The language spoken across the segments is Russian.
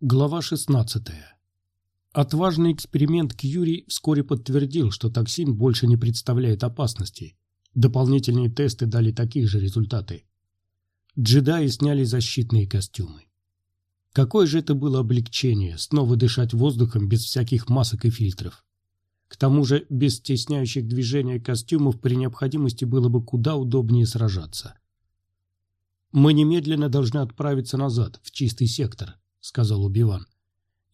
Глава 16. Отважный эксперимент Кьюри вскоре подтвердил, что токсин больше не представляет опасности. Дополнительные тесты дали такие же результаты. Джедаи сняли защитные костюмы. Какое же это было облегчение, снова дышать воздухом без всяких масок и фильтров. К тому же, без стесняющих движения костюмов при необходимости было бы куда удобнее сражаться. «Мы немедленно должны отправиться назад, в чистый сектор», — сказал Убиван.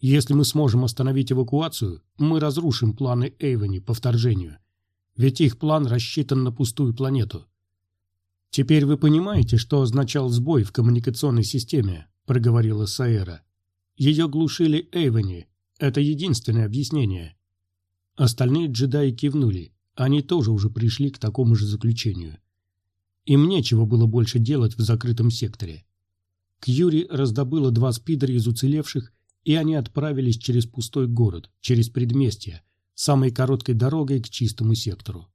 «Если мы сможем остановить эвакуацию, мы разрушим планы Эйвени по вторжению. Ведь их план рассчитан на пустую планету». «Теперь вы понимаете, что означал сбой в коммуникационной системе?» — проговорила Саэра. «Ее глушили Эйвени. Это единственное объяснение». Остальные джедаи кивнули. Они тоже уже пришли к такому же заключению. Им нечего было больше делать в закрытом секторе. Кьюри раздобыла два спидера из уцелевших, и они отправились через пустой город, через предместье, самой короткой дорогой к чистому сектору.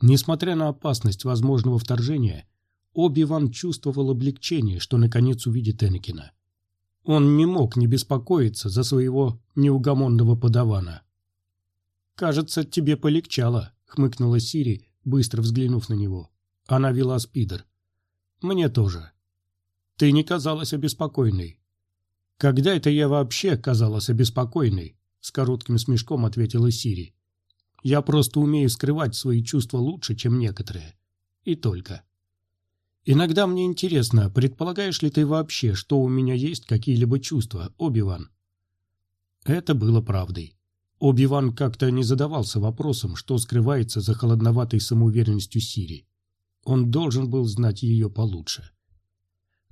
Несмотря на опасность возможного вторжения, Оби-Ван чувствовал облегчение, что наконец увидит Энакина. Он не мог не беспокоиться за своего неугомонного подавана. «Кажется, тебе полегчало», — хмыкнула Сири, быстро взглянув на него. Она вела спидер. «Мне тоже. Ты не казалась обеспокоенной». «Когда это я вообще казалась обеспокоенной?» С коротким смешком ответила Сири. «Я просто умею скрывать свои чувства лучше, чем некоторые. И только». «Иногда мне интересно, предполагаешь ли ты вообще, что у меня есть какие-либо чувства, Оби-Ван?» Это было правдой. Оби-Ван как-то не задавался вопросом, что скрывается за холодноватой самоуверенностью Сири. Он должен был знать ее получше.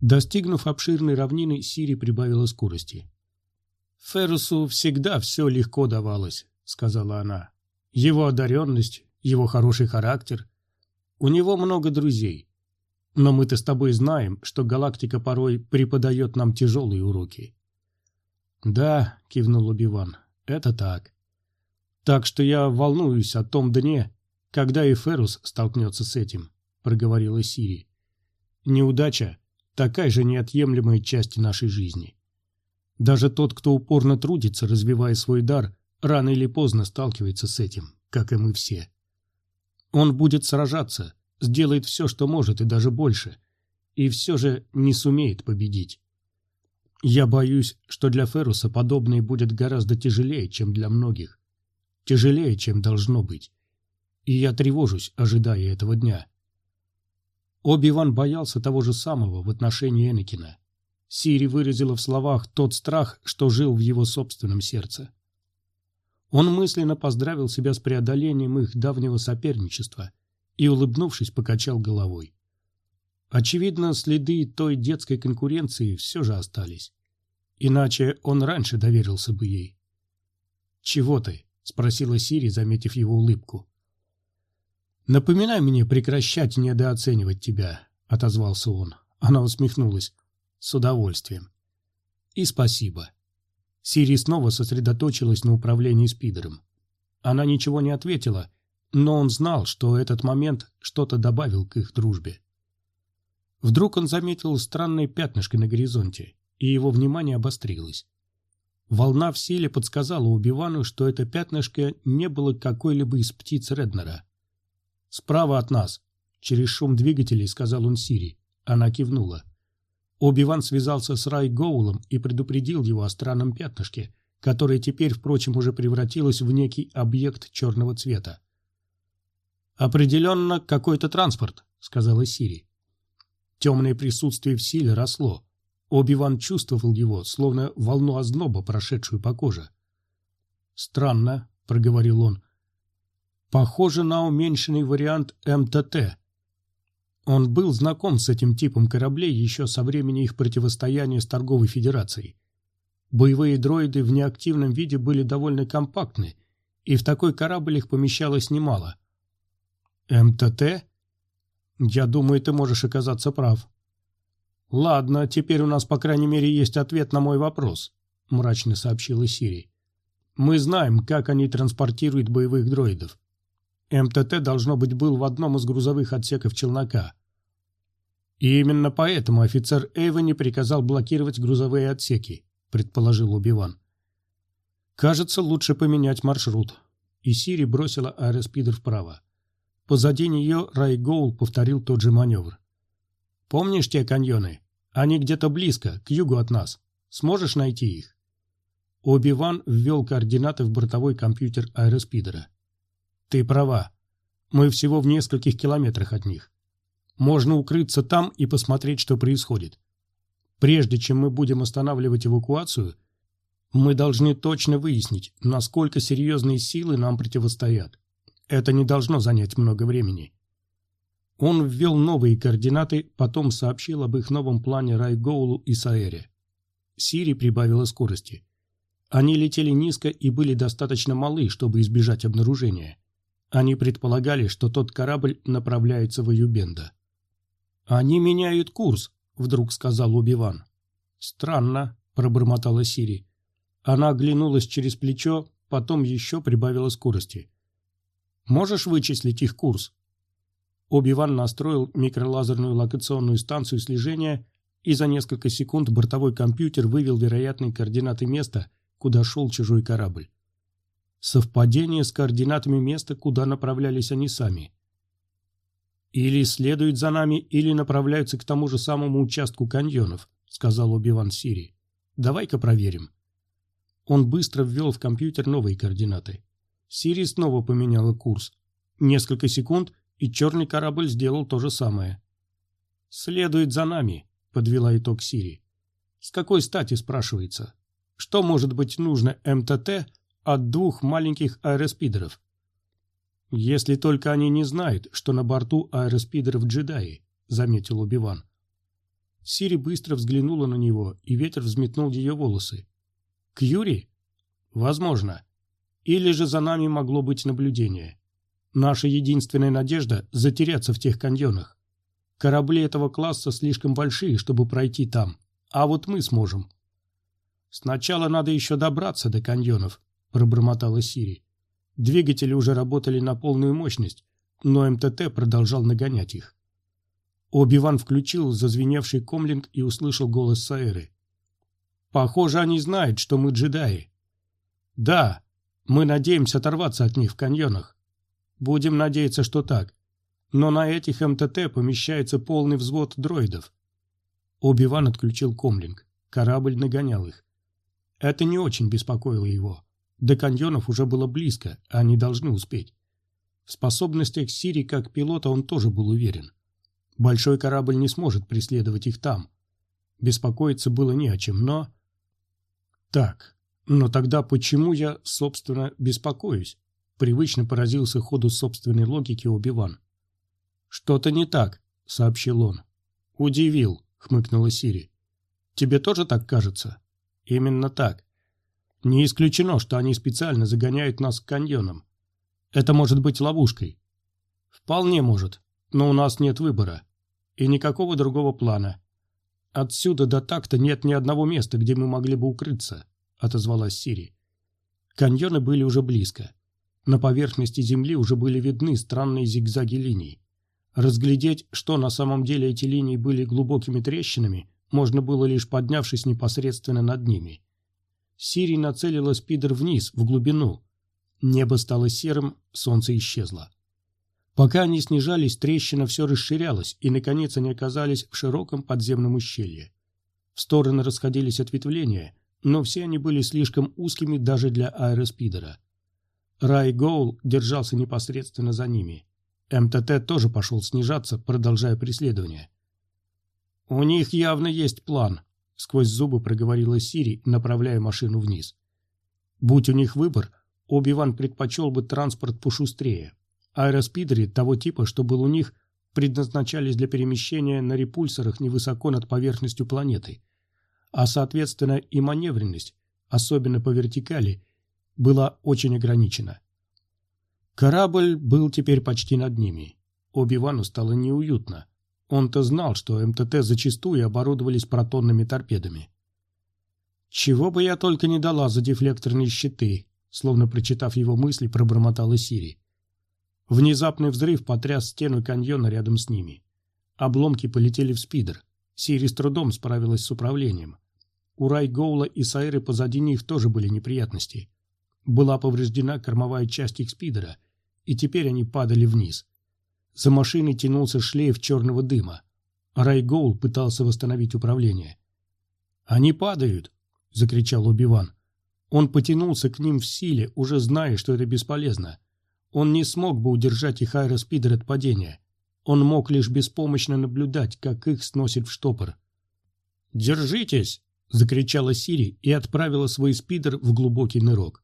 Достигнув обширной равнины, Сири прибавила скорости. «Феррусу всегда все легко давалось», — сказала она. «Его одаренность, его хороший характер. У него много друзей. Но мы-то с тобой знаем, что галактика порой преподает нам тяжелые уроки». «Да», — кивнул Убиван, — «это так. Так что я волнуюсь о том дне, когда и Феррус столкнется с этим проговорила Сири. Неудача – такая же неотъемлемая часть нашей жизни. Даже тот, кто упорно трудится, развивая свой дар, рано или поздно сталкивается с этим, как и мы все. Он будет сражаться, сделает все, что может, и даже больше, и все же не сумеет победить. Я боюсь, что для Феруса подобное будет гораздо тяжелее, чем для многих. Тяжелее, чем должно быть. И я тревожусь, ожидая этого дня. Оби-Ван боялся того же самого в отношении Энакина. Сири выразила в словах тот страх, что жил в его собственном сердце. Он мысленно поздравил себя с преодолением их давнего соперничества и, улыбнувшись, покачал головой. Очевидно, следы той детской конкуренции все же остались. Иначе он раньше доверился бы ей. «Чего ты?» — спросила Сири, заметив его улыбку. «Напоминай мне прекращать недооценивать тебя», — отозвался он. Она усмехнулась. «С удовольствием». «И спасибо». Сири снова сосредоточилась на управлении спидером. Она ничего не ответила, но он знал, что этот момент что-то добавил к их дружбе. Вдруг он заметил странное пятнышко на горизонте, и его внимание обострилось. Волна в силе подсказала Убивану, что это пятнышко не было какой-либо из птиц Реднера. «Справа от нас!» — через шум двигателей сказал он Сири. Она кивнула. Оби-Ван связался с Рай Гоулом и предупредил его о странном пятнышке, которое теперь, впрочем, уже превратилось в некий объект черного цвета. «Определенно какой-то транспорт», — сказала Сири. Темное присутствие в силе росло. Оби-Ван чувствовал его, словно волну озноба, прошедшую по коже. «Странно», — проговорил он, Похоже на уменьшенный вариант МТТ. Он был знаком с этим типом кораблей еще со времени их противостояния с торговой федерацией. Боевые дроиды в неактивном виде были довольно компактны, и в такой корабль их помещалось немало. МТТ? Я думаю, ты можешь оказаться прав. Ладно, теперь у нас, по крайней мере, есть ответ на мой вопрос, мрачно сообщила Сири. Мы знаем, как они транспортируют боевых дроидов. МТТ, должно быть, был в одном из грузовых отсеков челнока. И именно поэтому офицер Эйвени приказал блокировать грузовые отсеки, предположил Убиван. Кажется, лучше поменять маршрут. И Сири бросила аэроспидер вправо. Позади нее Рай Гоул повторил тот же маневр. «Помнишь те каньоны? Они где-то близко, к югу от нас. Сможешь найти их?» Оби-Ван ввел координаты в бортовой компьютер аэроспидера. «Ты права. Мы всего в нескольких километрах от них. Можно укрыться там и посмотреть, что происходит. Прежде чем мы будем останавливать эвакуацию, мы должны точно выяснить, насколько серьезные силы нам противостоят. Это не должно занять много времени. Он ввел новые координаты, потом сообщил об их новом плане Райгоулу и Саэре. Сири прибавила скорости. Они летели низко и были достаточно малы, чтобы избежать обнаружения. Они предполагали, что тот корабль направляется в Аюбенда. «Они меняют курс», — вдруг сказал Убиван. «Странно», — пробормотала Сири. Она оглянулась через плечо, потом еще прибавила скорости. «Можешь вычислить их курс?» Оби-Ван настроил микролазерную локационную станцию слежения, и за несколько секунд бортовой компьютер вывел вероятные координаты места, куда шел чужой корабль. Совпадение с координатами места, куда направлялись они сами. «Или следуют за нами, или направляются к тому же самому участку каньонов», — сказал Оби-Ван Сири. «Давай-ка проверим». Он быстро ввел в компьютер новые координаты. Сири снова поменяла курс. Несколько секунд, и черный корабль сделал то же самое. «Следует за нами», — подвела итог Сири. «С какой стати?» — спрашивается. «Что может быть нужно МТТ от двух маленьких аэроспидеров?» «Если только они не знают, что на борту аэроспидеров джедаи», — заметил Убиван. Сири быстро взглянула на него, и ветер взметнул ее волосы. К Юри? Возможно. Или же за нами могло быть наблюдение. Наша единственная надежда – затеряться в тех каньонах. Корабли этого класса слишком большие, чтобы пройти там, а вот мы сможем. Сначала надо еще добраться до каньонов, пробормотала Сири. Двигатели уже работали на полную мощность, но МТТ продолжал нагонять их. Оби-Ван включил зазвеневший комлинг и услышал голос Саэры. Похоже, они знают, что мы джедаи. Да, мы надеемся оторваться от них в каньонах. Будем надеяться, что так. Но на этих МТТ помещается полный взвод дроидов. Оби-Ван отключил комлинг. Корабль нагонял их. Это не очень беспокоило его. До каньонов уже было близко, а они должны успеть. В способностях Сири как пилота он тоже был уверен. Большой корабль не сможет преследовать их там. Беспокоиться было не о чем, но... Так, но тогда почему я, собственно, беспокоюсь? Привычно поразился ходу собственной логики Убиван. Что-то не так, сообщил он. Удивил, хмыкнула Сири. Тебе тоже так кажется? Именно так. Не исключено, что они специально загоняют нас к каньонам. Это может быть ловушкой. Вполне может, но у нас нет выбора. И никакого другого плана. «Отсюда до такта нет ни одного места, где мы могли бы укрыться», — отозвалась Сири. Каньоны были уже близко. На поверхности земли уже были видны странные зигзаги линий. Разглядеть, что на самом деле эти линии были глубокими трещинами, можно было лишь поднявшись непосредственно над ними. Сири нацелила спидер вниз, в глубину. Небо стало серым, солнце исчезло. Пока они снижались, трещина все расширялась, и, наконец, они оказались в широком подземном ущелье. В стороны расходились ответвления, но все они были слишком узкими даже для аэроспидера. Рай Гоул держался непосредственно за ними. МТТ тоже пошел снижаться, продолжая преследование. «У них явно есть план», — сквозь зубы проговорила Сири, направляя машину вниз. «Будь у них выбор, Оби-Ван предпочел бы транспорт пошустрее, Аэроспидеры того типа, что был у них, предназначались для перемещения на репульсорах невысоко над поверхностью планеты, а соответственно и маневренность, особенно по вертикали, была очень ограничена. Корабль был теперь почти над ними. Оби-Вану стало неуютно. Он-то знал, что МТТ зачастую оборудовались протонными торпедами. «Чего бы я только не дала за дефлекторные щиты», словно прочитав его мысли, пробормотала Сири. Внезапный взрыв потряс стену каньона рядом с ними. Обломки полетели в спидер. Сири с трудом справилась с управлением. У Райгоула и Сайры позади них тоже были неприятности. Была повреждена кормовая часть их спидера, и теперь они падали вниз. За машиной тянулся шлейф черного дыма. Райгоул пытался восстановить управление. «Они падают!» — закричал Убиван. Он потянулся к ним в силе, уже зная, что это бесполезно. Он не смог бы удержать их аэроспидер от падения. Он мог лишь беспомощно наблюдать, как их сносит в штопор. «Держитесь!» — закричала Сири и отправила свой спидер в глубокий нырок.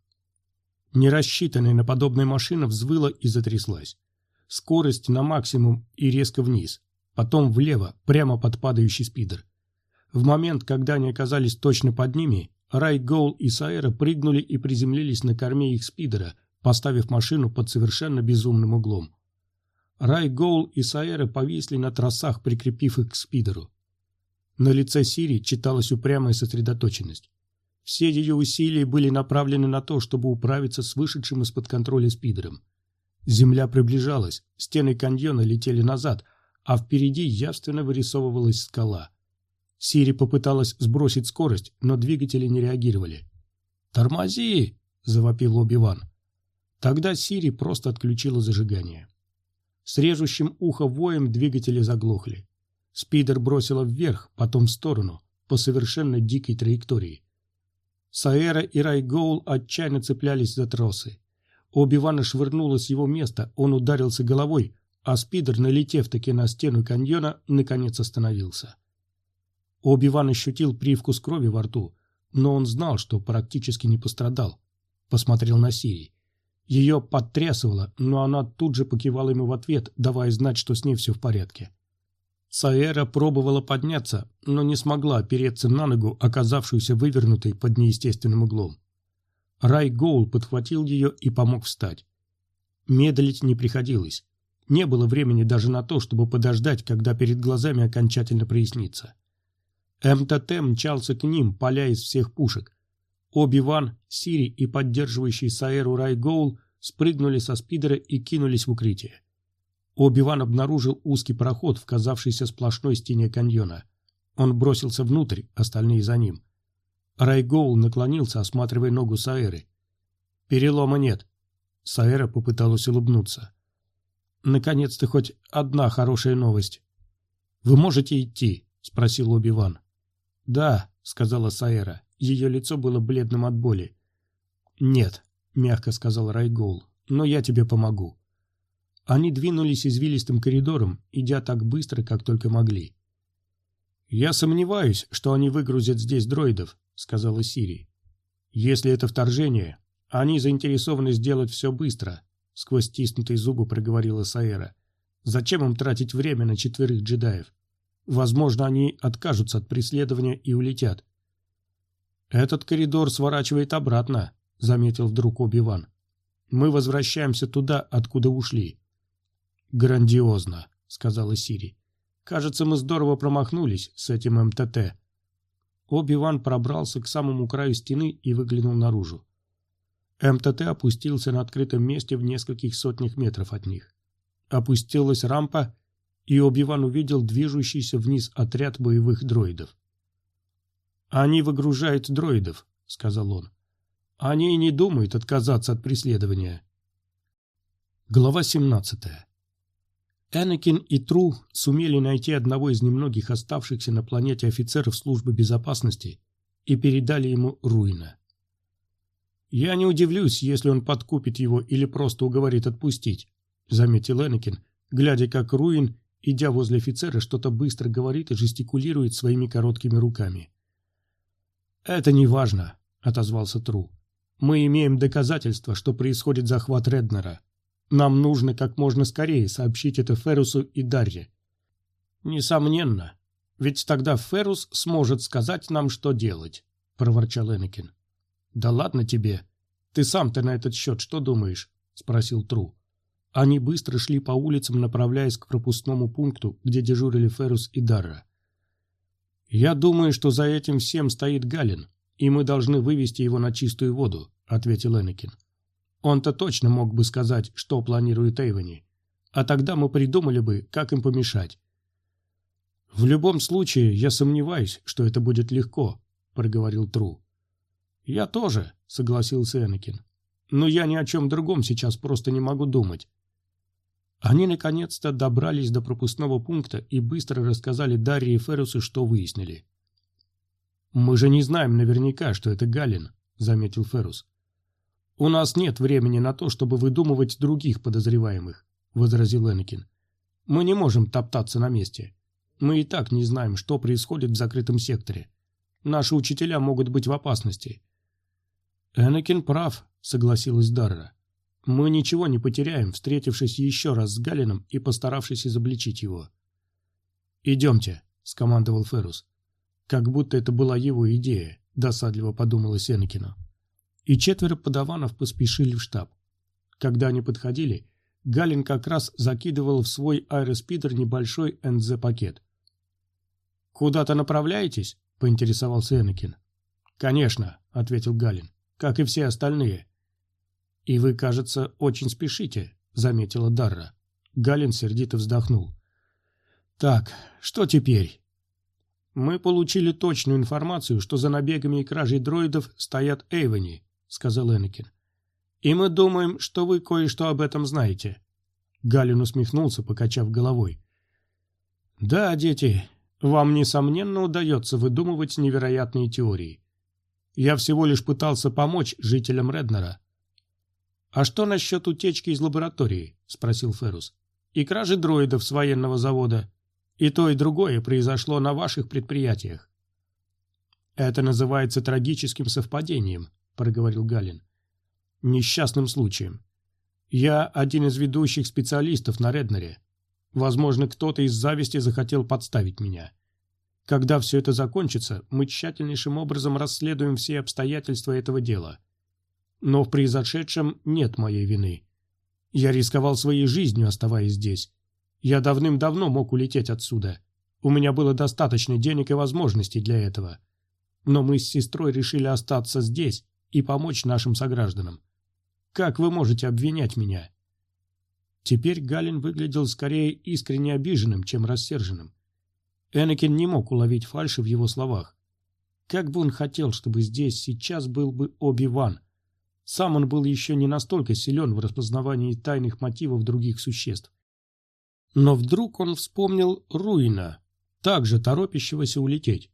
Нерассчитанная на подобная машина взвыла и затряслась. Скорость на максимум и резко вниз, потом влево, прямо под падающий спидер. В момент, когда они оказались точно под ними, Рай Гоул и Саэра прыгнули и приземлились на корме их спидера, поставив машину под совершенно безумным углом. Рай Гоул и Саэра повисли на тросах, прикрепив их к спидеру. На лице Сири читалась упрямая сосредоточенность. Все ее усилия были направлены на то, чтобы управиться с вышедшим из-под контроля спидером. Земля приближалась, стены каньона летели назад, а впереди явственно вырисовывалась скала. Сири попыталась сбросить скорость, но двигатели не реагировали. «Тормози!» – завопил Оби-Ван. Тогда Сири просто отключила зажигание. С режущим ухо воем двигатели заглохли. Спидер бросила вверх, потом в сторону, по совершенно дикой траектории. Саэра и Райгоул отчаянно цеплялись за тросы. Оби-Вана швырнуло с его места, он ударился головой, а спидер, налетев таки на стену каньона, наконец остановился. Оби-Ван ощутил привкус крови во рту, но он знал, что практически не пострадал. Посмотрел на Сири. Ее подтрясывало, но она тут же покивала ему в ответ, давая знать, что с ней все в порядке. Саэра пробовала подняться, но не смогла опереться на ногу, оказавшуюся вывернутой под неестественным углом. Рай Гоул подхватил ее и помог встать. Медлить не приходилось. Не было времени даже на то, чтобы подождать, когда перед глазами окончательно прояснится. МТТ мчался к ним, поля из всех пушек. Оби-Ван, Сири и поддерживающий Саэру Райгоул спрыгнули со спидера и кинулись в укрытие. Оби-Ван обнаружил узкий проход в казавшейся сплошной стене каньона. Он бросился внутрь, остальные за ним. Райгоул наклонился, осматривая ногу Саэры. «Перелома нет». Саэра попыталась улыбнуться. «Наконец-то хоть одна хорошая новость». «Вы можете идти?» — спросил Оби-Ван. «Да», — сказала Саэра. Ее лицо было бледным от боли. «Нет», — мягко сказал Райгол, — «но я тебе помогу». Они двинулись извилистым коридором, идя так быстро, как только могли. «Я сомневаюсь, что они выгрузят здесь дроидов», — сказала Сири. «Если это вторжение, они заинтересованы сделать все быстро», — сквозь стиснутые зубы проговорила Саэра. «Зачем им тратить время на четверых джедаев? Возможно, они откажутся от преследования и улетят. «Этот коридор сворачивает обратно», — заметил вдруг Оби-Ван. «Мы возвращаемся туда, откуда ушли». «Грандиозно», — сказала Сири. «Кажется, мы здорово промахнулись с этим МТТ». Оби-Ван пробрался к самому краю стены и выглянул наружу. МТТ опустился на открытом месте в нескольких сотнях метров от них. Опустилась рампа, и Оби-Ван увидел движущийся вниз отряд боевых дроидов. «Они выгружают дроидов», — сказал он. «Они не думают отказаться от преследования». Глава 17. Энакин и Тру сумели найти одного из немногих оставшихся на планете офицеров службы безопасности и передали ему Руина. «Я не удивлюсь, если он подкупит его или просто уговорит отпустить», — заметил Энакин, глядя, как Руин идя возле офицера, что-то быстро говорит и жестикулирует своими короткими руками. «Это не важно», — отозвался Тру. «Мы имеем доказательства, что происходит захват Реднера. Нам нужно как можно скорее сообщить это Ферусу и Дарье». «Несомненно. Ведь тогда Ферус сможет сказать нам, что делать», — проворчал Энакин. «Да ладно тебе. Ты сам-то на этот счет что думаешь?» — спросил Тру. Они быстро шли по улицам, направляясь к пропускному пункту, где дежурили Ферус и Дарра. «Я думаю, что за этим всем стоит Галин, и мы должны вывести его на чистую воду», — ответил Энакин. «Он-то точно мог бы сказать, что планирует Эйвони, а тогда мы придумали бы, как им помешать». «В любом случае, я сомневаюсь, что это будет легко», — проговорил Тру. «Я тоже», — согласился Энакин. «Но я ни о чем другом сейчас просто не могу думать». Они наконец-то добрались до пропускного пункта и быстро рассказали Дарье и Феррусу, что выяснили. «Мы же не знаем наверняка, что это Галин», — заметил Феррус. «У нас нет времени на то, чтобы выдумывать других подозреваемых», — возразил Энакин. «Мы не можем топтаться на месте. Мы и так не знаем, что происходит в закрытом секторе. Наши учителя могут быть в опасности». «Энакин прав», — согласилась Дарра. «Мы ничего не потеряем, встретившись еще раз с Галином и постаравшись изобличить его». «Идемте», — скомандовал Феррус. Как будто это была его идея, досадливо подумала Энакину. И четверо подаванов поспешили в штаб. Когда они подходили, Галин как раз закидывал в свой аэроспидер небольшой НЗ-пакет. «Куда-то направляетесь?» – поинтересовался Энакин. «Конечно», – ответил Галин, – «как и все остальные». «И вы, кажется, очень спешите», – заметила Дарра. Галин сердито вздохнул. «Так, что теперь?» «Мы получили точную информацию, что за набегами и кражей дроидов стоят Эйвени», — сказал Энакин. «И мы думаем, что вы кое-что об этом знаете». Галин усмехнулся, покачав головой. «Да, дети, вам, несомненно, удается выдумывать невероятные теории. Я всего лишь пытался помочь жителям Реднера». «А что насчет утечки из лаборатории?» — спросил Феррус. «И кражи дроидов с военного завода?» И то, и другое произошло на ваших предприятиях. Это называется трагическим совпадением, проговорил Галин. Несчастным случаем. Я один из ведущих специалистов на Реднере. Возможно, кто-то из зависти захотел подставить меня. Когда все это закончится, мы тщательнейшим образом расследуем все обстоятельства этого дела. Но в произошедшем нет моей вины. Я рисковал своей жизнью, оставаясь здесь. Я давным-давно мог улететь отсюда. У меня было достаточно денег и возможностей для этого. Но мы с сестрой решили остаться здесь и помочь нашим согражданам. Как вы можете обвинять меня?» Теперь Галин выглядел скорее искренне обиженным, чем рассерженным. Энакин не мог уловить фальши в его словах. Как бы он хотел, чтобы здесь сейчас был бы Оби-Ван. Сам он был еще не настолько силен в распознавании тайных мотивов других существ. Но вдруг он вспомнил Руина, также торопящегося улететь.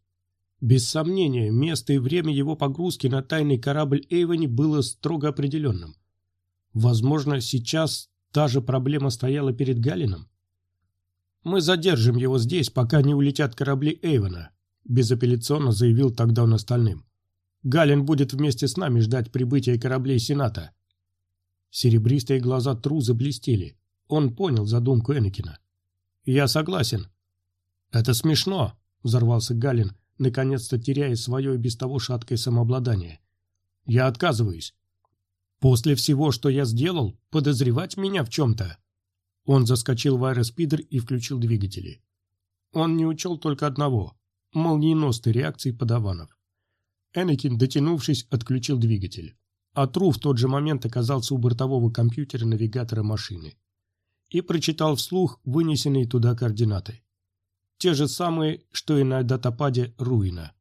Без сомнения, место и время его погрузки на тайный корабль Эйвени было строго определенным. Возможно, сейчас та же проблема стояла перед Галином. «Мы задержим его здесь, пока не улетят корабли Эйвена», безапелляционно заявил тогда он остальным. «Галин будет вместе с нами ждать прибытия кораблей Сената». Серебристые глаза Труза блестели. Он понял задумку Энакина. «Я согласен». «Это смешно», — взорвался Галин, наконец-то теряя свое и без того шаткое самообладание. «Я отказываюсь. После всего, что я сделал, подозревать меня в чем-то». Он заскочил в аэроспидер и включил двигатели. Он не учел только одного — молниеносной реакции подаванов. Энакин, дотянувшись, отключил двигатель. А Тру в тот же момент оказался у бортового компьютера навигатора машины и прочитал вслух вынесенные туда координаты. Те же самые, что и на датападе Руина.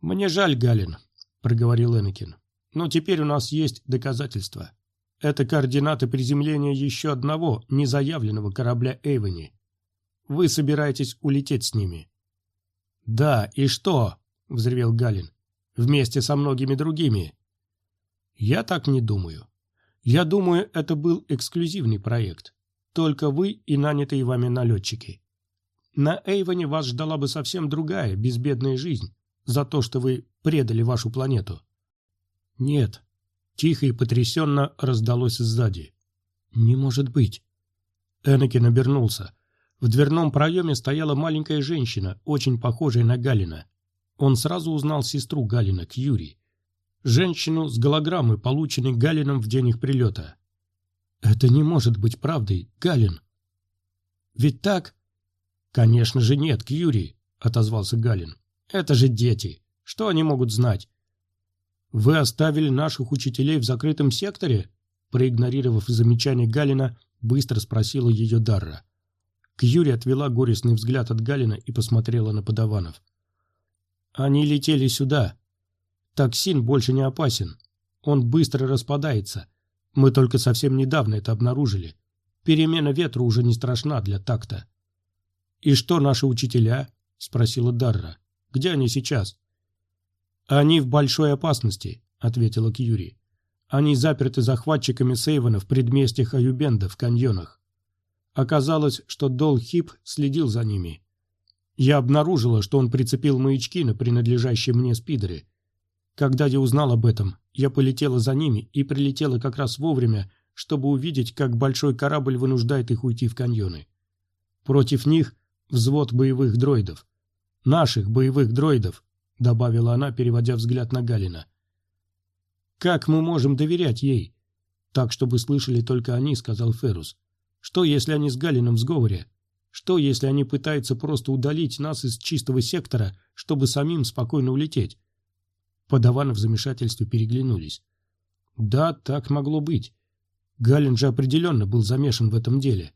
«Мне жаль, Галин», — проговорил Энакин, — «но теперь у нас есть доказательства. Это координаты приземления еще одного незаявленного корабля Эйвени. Вы собираетесь улететь с ними». «Да, и что?» — взревел Галин. «Вместе со многими другими». «Я так не думаю. Я думаю, это был эксклюзивный проект. Только вы и нанятые вами налетчики. На Эйвоне вас ждала бы совсем другая, безбедная жизнь за то, что вы предали вашу планету. Нет. Тихо и потрясенно раздалось сзади. Не может быть. Энакин обернулся. В дверном проеме стояла маленькая женщина, очень похожая на Галина. Он сразу узнал сестру Галина, Кьюри. Женщину с голограммы, полученной Галином в день их прилета. «Это не может быть правдой, Галин!» «Ведь так?» «Конечно же нет, Кьюри», — отозвался Галин. «Это же дети. Что они могут знать?» «Вы оставили наших учителей в закрытом секторе?» Проигнорировав замечание Галина, быстро спросила ее Дарра. Кьюри отвела горестный взгляд от Галина и посмотрела на подаванов. Они летели сюда. Токсин больше не опасен. Он быстро распадается. Мы только совсем недавно это обнаружили. Перемена ветра уже не страшна для такта. «И что наши учителя?» — спросила Дарра. «Где они сейчас?» «Они в большой опасности», — ответила Кьюри. «Они заперты захватчиками Сейвена в предместьях Аюбенда в каньонах. Оказалось, что Дол Хип следил за ними. Я обнаружила, что он прицепил маячки на принадлежащие мне спидеры. Когда я узнал об этом, я полетела за ними и прилетела как раз вовремя, чтобы увидеть, как большой корабль вынуждает их уйти в каньоны. Против них взвод боевых дроидов. Наших боевых дроидов, добавила она, переводя взгляд на Галина. Как мы можем доверять ей? Так, чтобы слышали только они, сказал Ферус. Что, если они с Галином в сговоре? Что, если они пытаются просто удалить нас из чистого сектора, чтобы самим спокойно улететь? Подаваны в замешательстве переглянулись. Да, так могло быть. Галин же определенно был замешан в этом деле.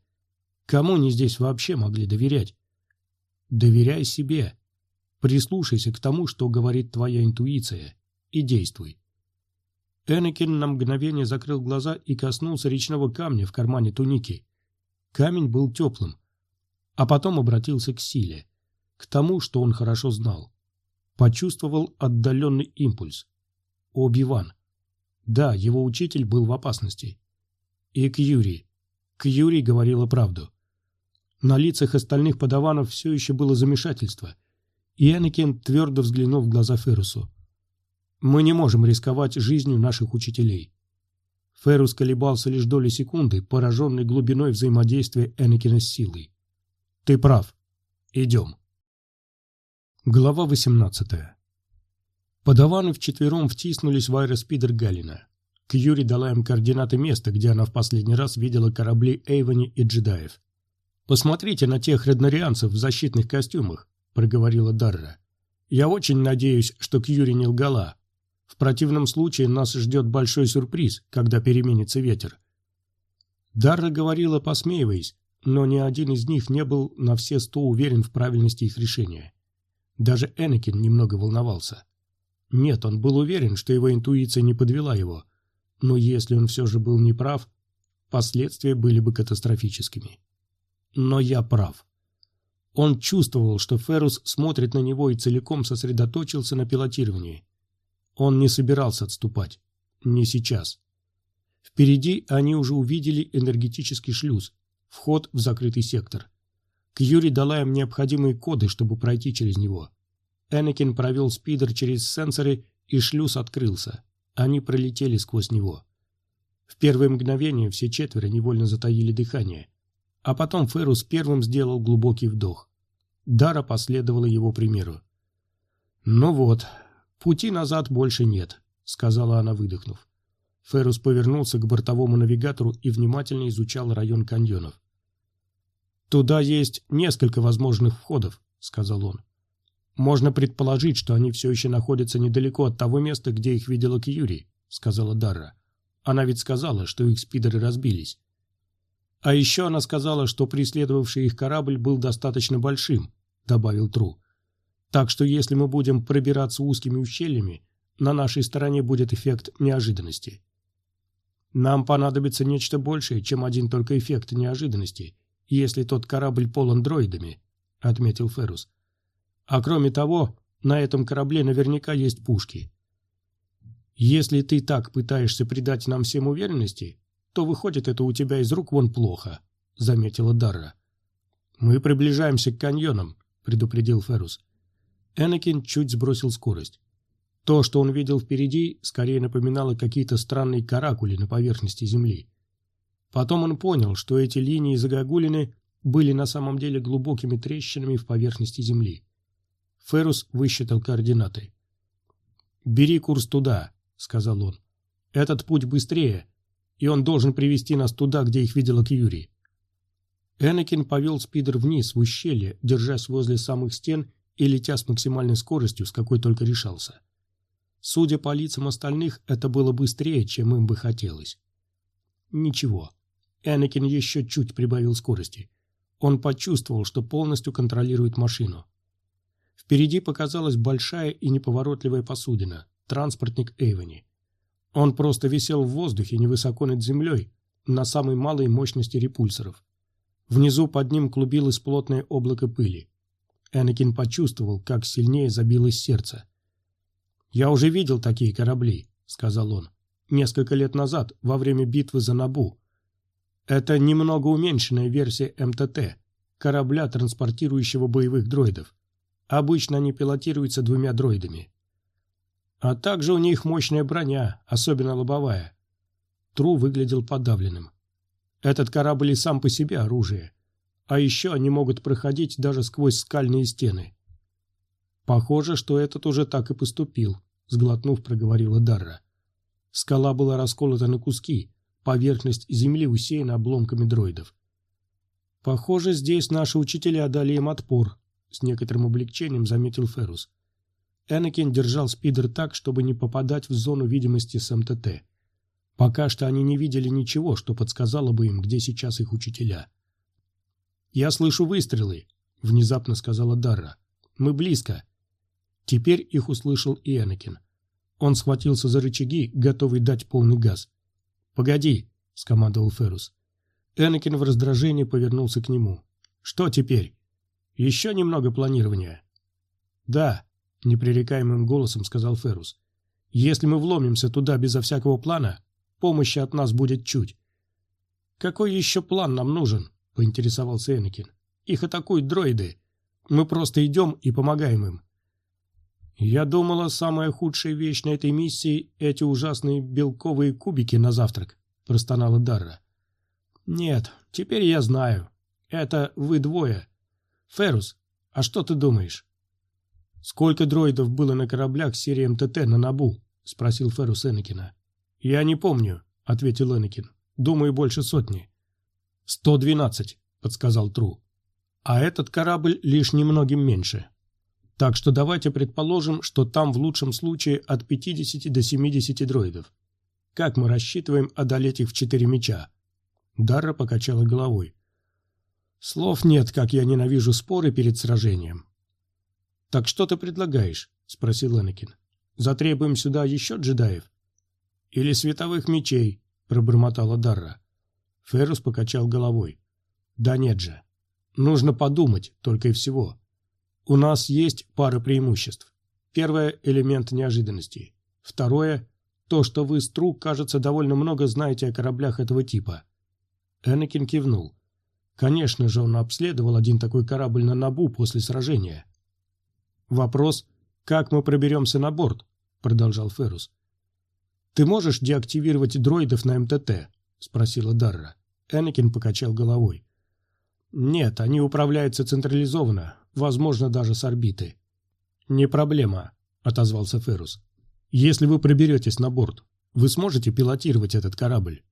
Кому они здесь вообще могли доверять? Доверяй себе. Прислушайся к тому, что говорит твоя интуиция, и действуй. Энакин на мгновение закрыл глаза и коснулся речного камня в кармане туники. Камень был теплым, а потом обратился к силе, к тому, что он хорошо знал. Почувствовал отдаленный импульс. Оби-Ван. Да, его учитель был в опасности. И к Юрий. К Юрий говорила правду. На лицах остальных подаванов все еще было замешательство, и Энакин твердо взглянул в глаза Феррусу. «Мы не можем рисковать жизнью наших учителей. Феррус колебался лишь доли секунды, пораженный глубиной взаимодействия Энакина с силой. «Ты прав. Идем». Глава 18 Подаваны вчетвером втиснулись в аэроспидер Галина. Кьюри дала им координаты места, где она в последний раз видела корабли Эйвони и джедаев. «Посмотрите на тех реднарианцев в защитных костюмах», — проговорила Дарра. «Я очень надеюсь, что Кьюри не лгала, в противном случае нас ждет большой сюрприз, когда переменится ветер. Дарра говорила, посмеиваясь, но ни один из них не был на все сто уверен в правильности их решения. Даже Энакин немного волновался. Нет, он был уверен, что его интуиция не подвела его, но если он все же был неправ, последствия были бы катастрофическими. Но я прав. Он чувствовал, что Феррус смотрит на него и целиком сосредоточился на пилотировании. Он не собирался отступать. Не сейчас. Впереди они уже увидели энергетический шлюз, вход в закрытый сектор. Кьюри дала им необходимые коды, чтобы пройти через него. Энакин провел спидер через сенсоры, и шлюз открылся. Они пролетели сквозь него. В первое мгновение все четверо невольно затаили дыхание. А потом Феррус первым сделал глубокий вдох. Дара последовала его примеру. «Ну вот, «Пути назад больше нет», — сказала она, выдохнув. Феррус повернулся к бортовому навигатору и внимательно изучал район каньонов. «Туда есть несколько возможных входов», — сказал он. «Можно предположить, что они все еще находятся недалеко от того места, где их видела Кьюри», — сказала Дарра. «Она ведь сказала, что их спидеры разбились». «А еще она сказала, что преследовавший их корабль был достаточно большим», — добавил Тру. Так что если мы будем пробираться узкими ущельями, на нашей стороне будет эффект неожиданности. Нам понадобится нечто большее, чем один только эффект неожиданности, если тот корабль полон дроидами, — отметил Феррус. А кроме того, на этом корабле наверняка есть пушки. Если ты так пытаешься придать нам всем уверенности, то выходит это у тебя из рук вон плохо, — заметила Дарра. Мы приближаемся к каньонам, — предупредил Феррус. Энакин чуть сбросил скорость. То, что он видел впереди, скорее напоминало какие-то странные каракули на поверхности Земли. Потом он понял, что эти линии загогулины были на самом деле глубокими трещинами в поверхности Земли. Феррус высчитал координаты. «Бери курс туда», — сказал он. «Этот путь быстрее, и он должен привести нас туда, где их видела Кьюри». Энакин повел спидер вниз в ущелье, держась возле самых стен и летя с максимальной скоростью, с какой только решался. Судя по лицам остальных, это было быстрее, чем им бы хотелось. Ничего. Энакин еще чуть прибавил скорости. Он почувствовал, что полностью контролирует машину. Впереди показалась большая и неповоротливая посудина, транспортник Эйвени. Он просто висел в воздухе невысоко над землей, на самой малой мощности репульсоров. Внизу под ним клубилось плотное облако пыли. Энакин почувствовал, как сильнее забилось сердце. «Я уже видел такие корабли», — сказал он, — «несколько лет назад, во время битвы за Набу. Это немного уменьшенная версия МТТ, корабля, транспортирующего боевых дроидов. Обычно они пилотируются двумя дроидами. А также у них мощная броня, особенно лобовая. Тру выглядел подавленным. Этот корабль и сам по себе оружие. А еще они могут проходить даже сквозь скальные стены. Похоже, что этот уже так и поступил, сглотнув, проговорила Дарра. Скала была расколота на куски, поверхность земли усеяна обломками дроидов. Похоже, здесь наши учителя дали им отпор, с некоторым облегчением заметил Ферус. Энакин держал спидер так, чтобы не попадать в зону видимости с МТТ. Пока что они не видели ничего, что подсказало бы им, где сейчас их учителя. «Я слышу выстрелы», — внезапно сказала Дарра. «Мы близко». Теперь их услышал и Энакин. Он схватился за рычаги, готовый дать полный газ. «Погоди», — скомандовал Ферус. Энакин в раздражении повернулся к нему. «Что теперь? Еще немного планирования?» «Да», — непререкаемым голосом сказал Ферус. «Если мы вломимся туда безо всякого плана, помощи от нас будет чуть». «Какой еще план нам нужен?» — поинтересовался Энакин. «Их атакуют дроиды. Мы просто идем и помогаем им». «Я думала, самая худшая вещь на этой миссии — эти ужасные белковые кубики на завтрак», — простонала Дарра. «Нет, теперь я знаю. Это вы двое. Ферус, а что ты думаешь?» «Сколько дроидов было на кораблях серии МТТ на Набу?» — спросил Ферус Энакина. «Я не помню», — ответил Энакин. «Думаю, больше сотни». «Сто двенадцать», — подсказал Тру. «А этот корабль лишь немногим меньше. Так что давайте предположим, что там в лучшем случае от 50 до 70 дроидов. Как мы рассчитываем одолеть их в четыре меча?» Дарра покачала головой. «Слов нет, как я ненавижу споры перед сражением. «Так что ты предлагаешь?» — спросил Энакин. «Затребуем сюда еще джедаев?» «Или световых мечей?» — пробормотала Дарра. Феррус покачал головой. «Да нет же. Нужно подумать, только и всего. У нас есть пара преимуществ. Первое — элемент неожиданности. Второе — то, что вы, Стру, кажется, довольно много знаете о кораблях этого типа». Энакин кивнул. Конечно же, он обследовал один такой корабль на Набу после сражения. «Вопрос, как мы проберемся на борт?» — продолжал Феррус. «Ты можешь деактивировать дроидов на МТТ?» — спросила Дарра. Энакин покачал головой. «Нет, они управляются централизованно, возможно, даже с орбиты». «Не проблема», — отозвался Феррус. «Если вы проберетесь на борт, вы сможете пилотировать этот корабль?»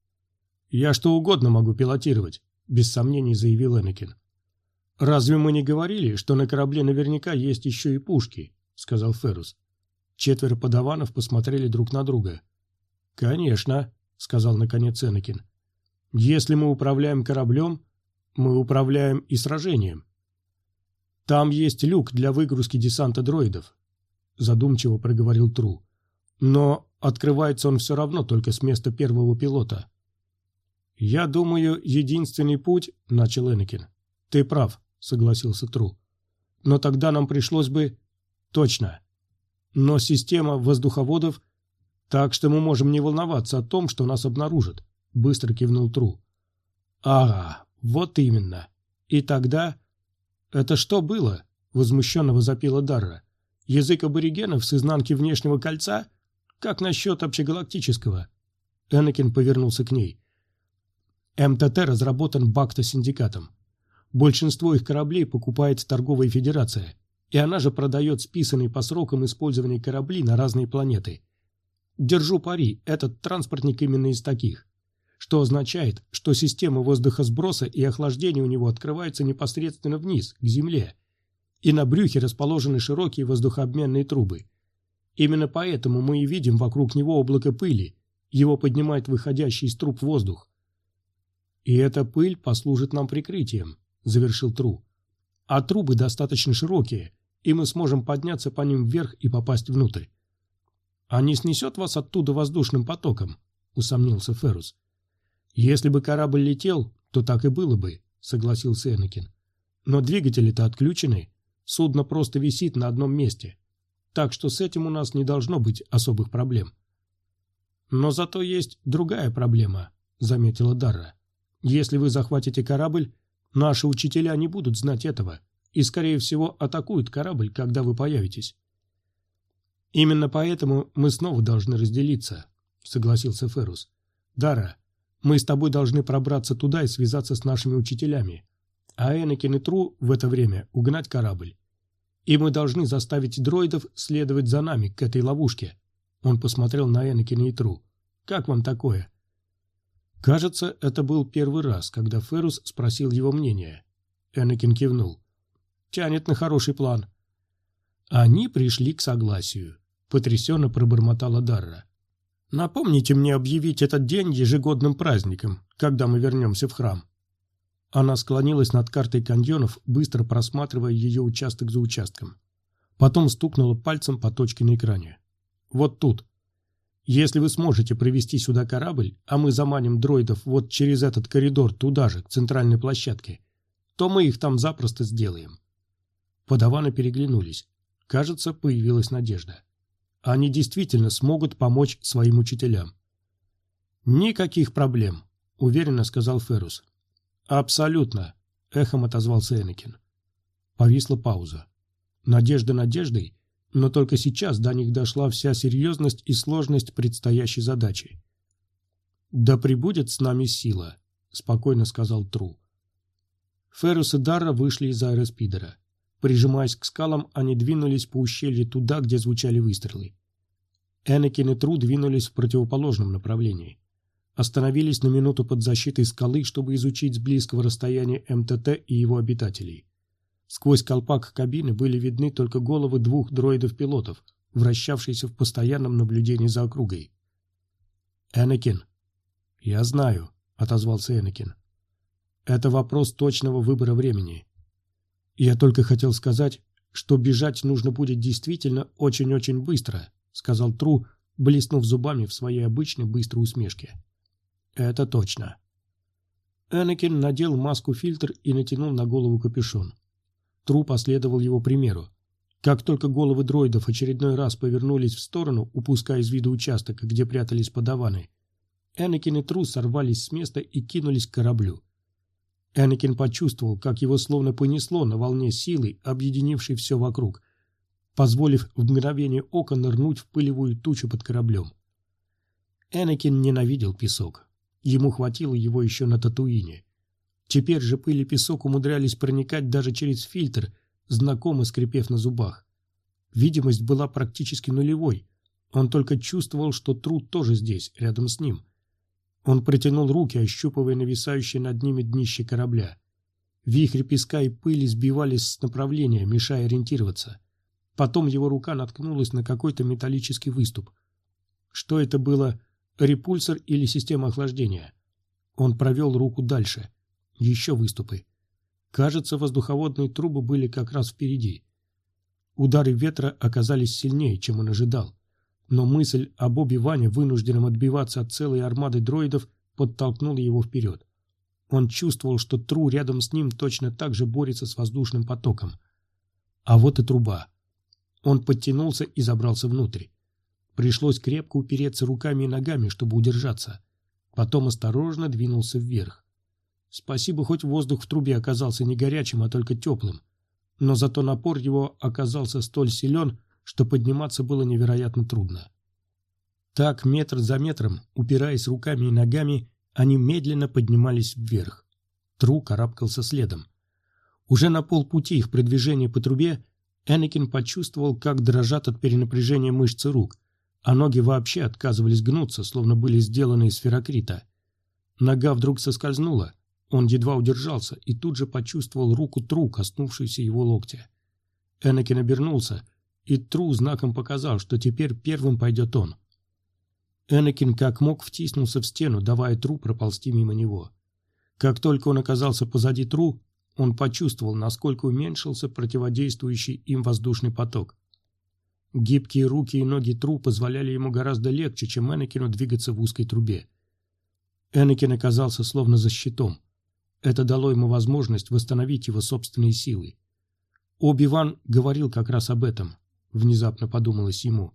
«Я что угодно могу пилотировать», — без сомнений заявил Энакин. «Разве мы не говорили, что на корабле наверняка есть еще и пушки?» — сказал Феррус. Четверо подаванов посмотрели друг на друга. «Конечно», — сказал наконец Энакин. «Если мы управляем кораблем, мы управляем и сражением». «Там есть люк для выгрузки десанта дроидов», — задумчиво проговорил Тру. «Но открывается он все равно только с места первого пилота». «Я думаю, единственный путь», — начал Энакин. «Ты прав», — согласился Тру. «Но тогда нам пришлось бы...» «Точно. Но система воздуховодов... Так что мы можем не волноваться о том, что нас обнаружат», — быстро кивнул Тру. «Ага, вот именно. И тогда...» «Это что было?» — возмущенно возопила Дарра. «Язык аборигенов с изнанки внешнего кольца? Как насчет общегалактического?» Энакин повернулся к ней. МТТ разработан Бакта-синдикатом. Большинство их кораблей покупает торговая федерация, и она же продает списанные по срокам использования корабли на разные планеты. Держу пари, этот транспортник именно из таких. Что означает, что система воздухосброса и охлаждения у него открывается непосредственно вниз, к земле, и на брюхе расположены широкие воздухообменные трубы. Именно поэтому мы и видим вокруг него облако пыли, его поднимает выходящий из труб воздух. И эта пыль послужит нам прикрытием, завершил Тру. А трубы достаточно широкие, и мы сможем подняться по ним вверх и попасть внутрь. «А не снесет вас оттуда воздушным потоком?» — усомнился Феррус. «Если бы корабль летел, то так и было бы», — согласился Энакин. «Но двигатели-то отключены, судно просто висит на одном месте, так что с этим у нас не должно быть особых проблем». «Но зато есть другая проблема», — заметила Дарра. «Если вы захватите корабль, наши учителя не будут знать этого и, скорее всего, атакуют корабль, когда вы появитесь. «Именно поэтому мы снова должны разделиться», — согласился Феррус. «Дара, мы с тобой должны пробраться туда и связаться с нашими учителями, а Энакин и Тру в это время угнать корабль. И мы должны заставить дроидов следовать за нами к этой ловушке». Он посмотрел на Энакина и Тру. «Как вам такое?» Кажется, это был первый раз, когда Феррус спросил его мнение. Энакин кивнул. «Тянет на хороший план». Они пришли к согласию. Потрясенно пробормотала Дарра. «Напомните мне объявить этот день ежегодным праздником, когда мы вернемся в храм». Она склонилась над картой каньонов, быстро просматривая ее участок за участком. Потом стукнула пальцем по точке на экране. «Вот тут. Если вы сможете провести сюда корабль, а мы заманим дроидов вот через этот коридор туда же, к центральной площадке, то мы их там запросто сделаем». Подаваны переглянулись. Кажется, появилась надежда. Они действительно смогут помочь своим учителям. «Никаких проблем», — уверенно сказал Феррус. «Абсолютно», — эхом отозвался Энакин. Повисла пауза. Надежда надеждой, но только сейчас до них дошла вся серьезность и сложность предстоящей задачи. «Да прибудет с нами сила», — спокойно сказал Тру. Феррус и Дарра вышли из аэроспидера. Прижимаясь к скалам, они двинулись по ущелью туда, где звучали выстрелы. Энакин и Тру двинулись в противоположном направлении. Остановились на минуту под защитой скалы, чтобы изучить с близкого расстояния МТТ и его обитателей. Сквозь колпак кабины были видны только головы двух дроидов-пилотов, вращавшиеся в постоянном наблюдении за округой. «Энакин». «Я знаю», — отозвался Энакин. «Это вопрос точного выбора времени. Я только хотел сказать, что бежать нужно будет действительно очень-очень быстро, сказал Тру, блеснув зубами в своей обычной быстрой усмешке. Это точно. Энакин надел маску-фильтр и натянул на голову капюшон. Тру последовал его примеру. Как только головы дроидов очередной раз повернулись в сторону, упуская из виду участок, где прятались подаваны, Энакин и Тру сорвались с места и кинулись к кораблю. Энакин почувствовал, как его словно понесло на волне силы, объединившей все вокруг, позволив в мгновение ока нырнуть в пылевую тучу под кораблем. Энакин ненавидел песок. Ему хватило его еще на Татуине. Теперь же пыль и песок умудрялись проникать даже через фильтр, знакомо скрипев на зубах. Видимость была практически нулевой. Он только чувствовал, что труд тоже здесь, рядом с ним. Он протянул руки, ощупывая нависающее над ними днище корабля. Вихри песка и пыли сбивались с направления, мешая ориентироваться. Потом его рука наткнулась на какой-то металлический выступ. Что это было? Репульсор или система охлаждения? Он провел руку дальше. Еще выступы. Кажется, воздуховодные трубы были как раз впереди. Удары ветра оказались сильнее, чем он ожидал но мысль об Оби-Ване, вынужденном отбиваться от целой армады дроидов, подтолкнула его вперед. Он чувствовал, что Тру рядом с ним точно так же борется с воздушным потоком. А вот и труба. Он подтянулся и забрался внутрь. Пришлось крепко упереться руками и ногами, чтобы удержаться. Потом осторожно двинулся вверх. Спасибо, хоть воздух в трубе оказался не горячим, а только теплым. Но зато напор его оказался столь силен, что подниматься было невероятно трудно. Так, метр за метром, упираясь руками и ногами, они медленно поднимались вверх. Тру карабкался следом. Уже на полпути их продвижения по трубе Энакин почувствовал, как дрожат от перенапряжения мышцы рук, а ноги вообще отказывались гнуться, словно были сделаны из ферокрита. Нога вдруг соскользнула, он едва удержался и тут же почувствовал руку Тру, коснувшуюся его локтя. Энакин обернулся — и Тру знаком показал, что теперь первым пойдет он. Энакин как мог втиснулся в стену, давая Тру проползти мимо него. Как только он оказался позади Тру, Он почувствовал, насколько уменьшился противодействующий им воздушный поток. Гибкие руки и ноги Тру позволяли ему гораздо легче, чем Энакину двигаться в узкой трубе. Энакин оказался словно за щитом. Это дало ему возможность восстановить его собственные силы. Оби-Ван говорил как раз об этом, внезапно подумалось ему.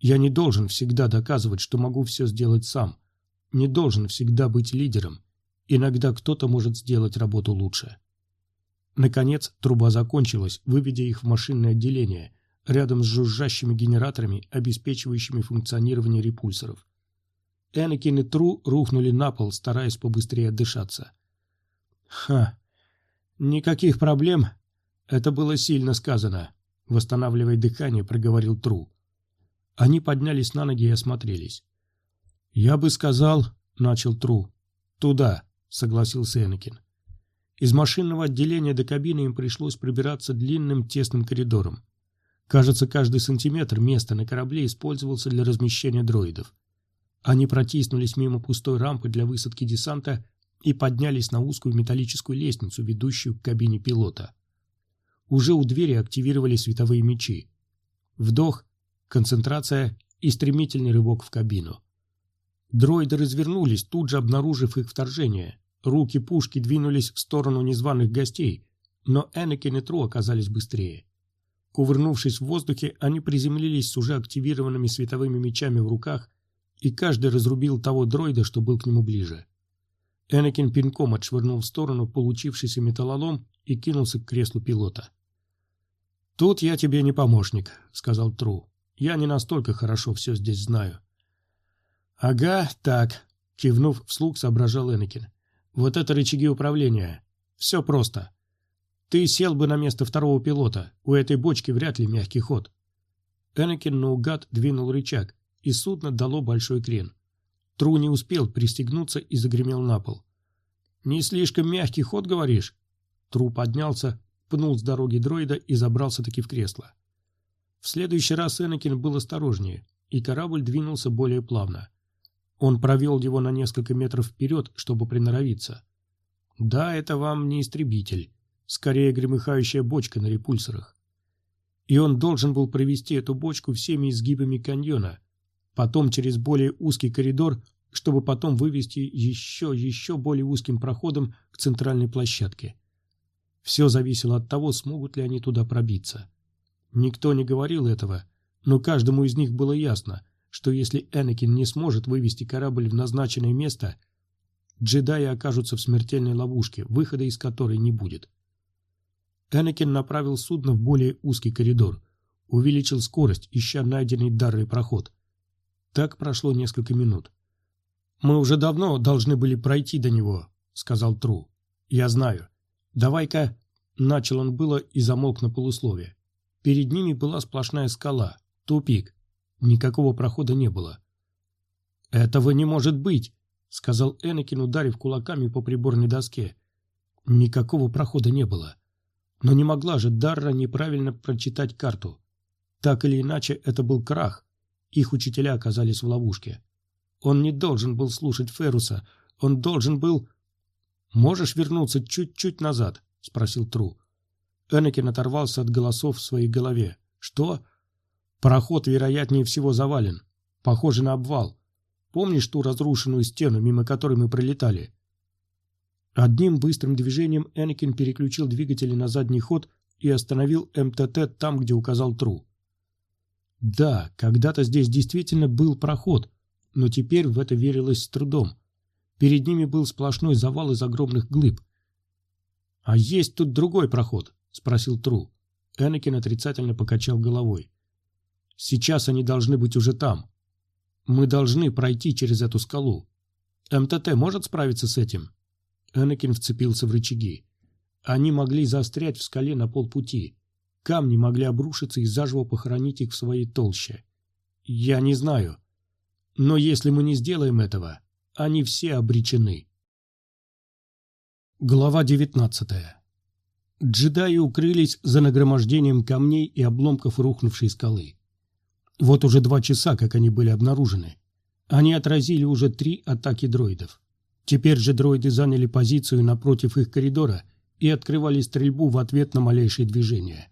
Я не должен всегда доказывать, что могу все сделать сам. Не должен всегда быть лидером. Иногда кто-то может сделать работу лучше. Наконец, труба закончилась, выведя их в машинное отделение, рядом с жужжащими генераторами, обеспечивающими функционирование репульсоров. Энакин и Тру рухнули на пол, стараясь побыстрее отдышаться. «Ха! Никаких проблем!» Это было сильно сказано. Восстанавливая дыхание, проговорил Тру. Они поднялись на ноги и осмотрелись. «Я бы сказал...» — начал Тру. «Туда», — согласился Энакин. Из машинного отделения до кабины им пришлось пробираться длинным тесным коридором. Кажется, каждый сантиметр места на корабле использовался для размещения дроидов. Они протиснулись мимо пустой рампы для высадки десанта и поднялись на узкую металлическую лестницу, ведущую к кабине пилота. Уже у двери активировали световые мечи. Вдох, концентрация и стремительный рывок в кабину. Дроиды развернулись, тут же обнаружив их вторжение. Руки пушки двинулись в сторону незваных гостей, но Энакин и Тру оказались быстрее. Кувырнувшись в воздухе, они приземлились с уже активированными световыми мечами в руках и каждый разрубил того дроида, что был к нему ближе. Энакин пинком отшвырнул в сторону получившийся металлолом и кинулся к креслу пилота. «Тут я тебе не помощник», — сказал Тру. «Я не настолько хорошо все здесь знаю». «Ага, так», — кивнув вслух, соображал Энакин. «Вот это рычаги управления. Все просто. Ты сел бы на место второго пилота. У этой бочки вряд ли мягкий ход». Энакин наугад двинул рычаг, и судно дало большой крен. Тру не успел пристегнуться и загремел на пол. «Не слишком мягкий ход, говоришь?» Тру поднялся, пнул с дороги дроида и забрался-таки в кресло. В следующий раз Энакин был осторожнее, и корабль двинулся более плавно. Он провел его на несколько метров вперед, чтобы приноровиться. Да, это вам не истребитель, скорее гремыхающая бочка на репульсорах. И он должен был провести эту бочку всеми изгибами каньона, потом через более узкий коридор, чтобы потом вывести еще, еще более узким проходом к центральной площадке. Все зависело от того, смогут ли они туда пробиться. Никто не говорил этого, но каждому из них было ясно, что если Энакин не сможет вывести корабль в назначенное место, джедаи окажутся в смертельной ловушке, выхода из которой не будет. Энакин направил судно в более узкий коридор, увеличил скорость, ища найденный дарный проход. Так прошло несколько минут. «Мы уже давно должны были пройти до него», — сказал Тру. «Я знаю. Давай-ка...» — начал он было и замолк на полусловие. Перед ними была сплошная скала, тупик. Никакого прохода не было. «Этого не может быть!» — сказал Энакин, ударив кулаками по приборной доске. Никакого прохода не было. Но не могла же Дарра неправильно прочитать карту. Так или иначе, это был крах. Их учителя оказались в ловушке. Он не должен был слушать Феруса. Он должен был... «Можешь вернуться чуть-чуть назад?» — спросил Тру. Энакин оторвался от голосов в своей голове. «Что?» «Пароход, вероятнее всего, завален. Похоже на обвал. Помнишь ту разрушенную стену, мимо которой мы пролетали?» Одним быстрым движением Энакин переключил двигатели на задний ход и остановил МТТ там, где указал Тру. Да, когда-то здесь действительно был проход, но теперь в это верилось с трудом. Перед ними был сплошной завал из огромных глыб. «А есть тут другой проход?» — спросил Тру. Энакин отрицательно покачал головой. «Сейчас они должны быть уже там. Мы должны пройти через эту скалу. МТТ может справиться с этим?» Энакин вцепился в рычаги. Они могли застрять в скале на полпути. Камни могли обрушиться и заживо похоронить их в своей толще. Я не знаю. Но если мы не сделаем этого, они все обречены. Глава 19 Джедаи укрылись за нагромождением камней и обломков рухнувшей скалы. Вот уже два часа, как они были обнаружены. Они отразили уже три атаки дроидов. Теперь же дроиды заняли позицию напротив их коридора и открывали стрельбу в ответ на малейшее движение.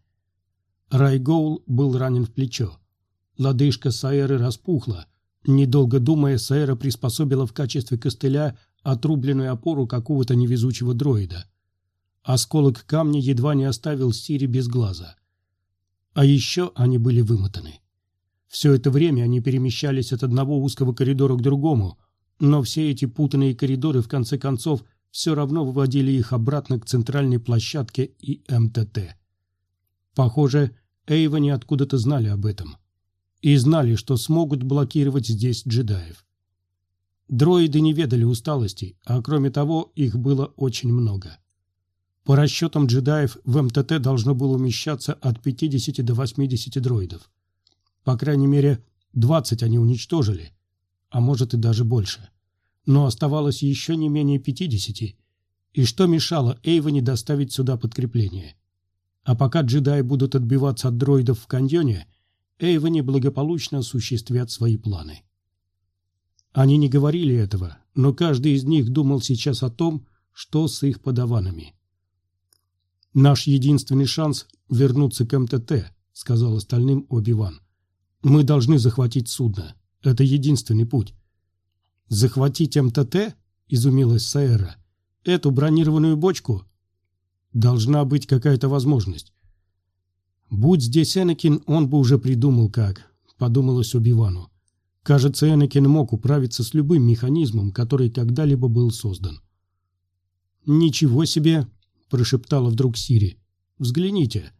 Райгоул был ранен в плечо. Лодыжка Саэры распухла. Недолго думая, Саэра приспособила в качестве костыля отрубленную опору какого-то невезучего дроида. Осколок камня едва не оставил Сири без глаза. А еще они были вымотаны. Все это время они перемещались от одного узкого коридора к другому, но все эти путанные коридоры в конце концов все равно выводили их обратно к центральной площадке и МТТ. Похоже, Эйвони откуда-то знали об этом. И знали, что смогут блокировать здесь джедаев. Дроиды не ведали усталости, а кроме того, их было очень много. По расчетам джедаев в МТТ должно было умещаться от 50 до 80 дроидов. По крайней мере, 20 они уничтожили, а может и даже больше. Но оставалось еще не менее 50, и что мешало Эйвоне доставить сюда подкрепление? А пока джедаи будут отбиваться от дроидов в каньоне, Эйвоне благополучно осуществят свои планы. Они не говорили этого, но каждый из них думал сейчас о том, что с их подаванами. «Наш единственный шанс — вернуться к МТТ», — сказал остальным Оби-Ван. «Мы должны захватить судно. Это единственный путь». «Захватить МТТ?» — изумилась Саэра. «Эту бронированную бочку?» «Должна быть какая-то возможность». «Будь здесь Энакин, он бы уже придумал как», — подумалось Оби-Вану. Кажется, Энакин мог управиться с любым механизмом, который когда-либо был создан. «Ничего себе!» – прошептала вдруг Сири. «Взгляните!»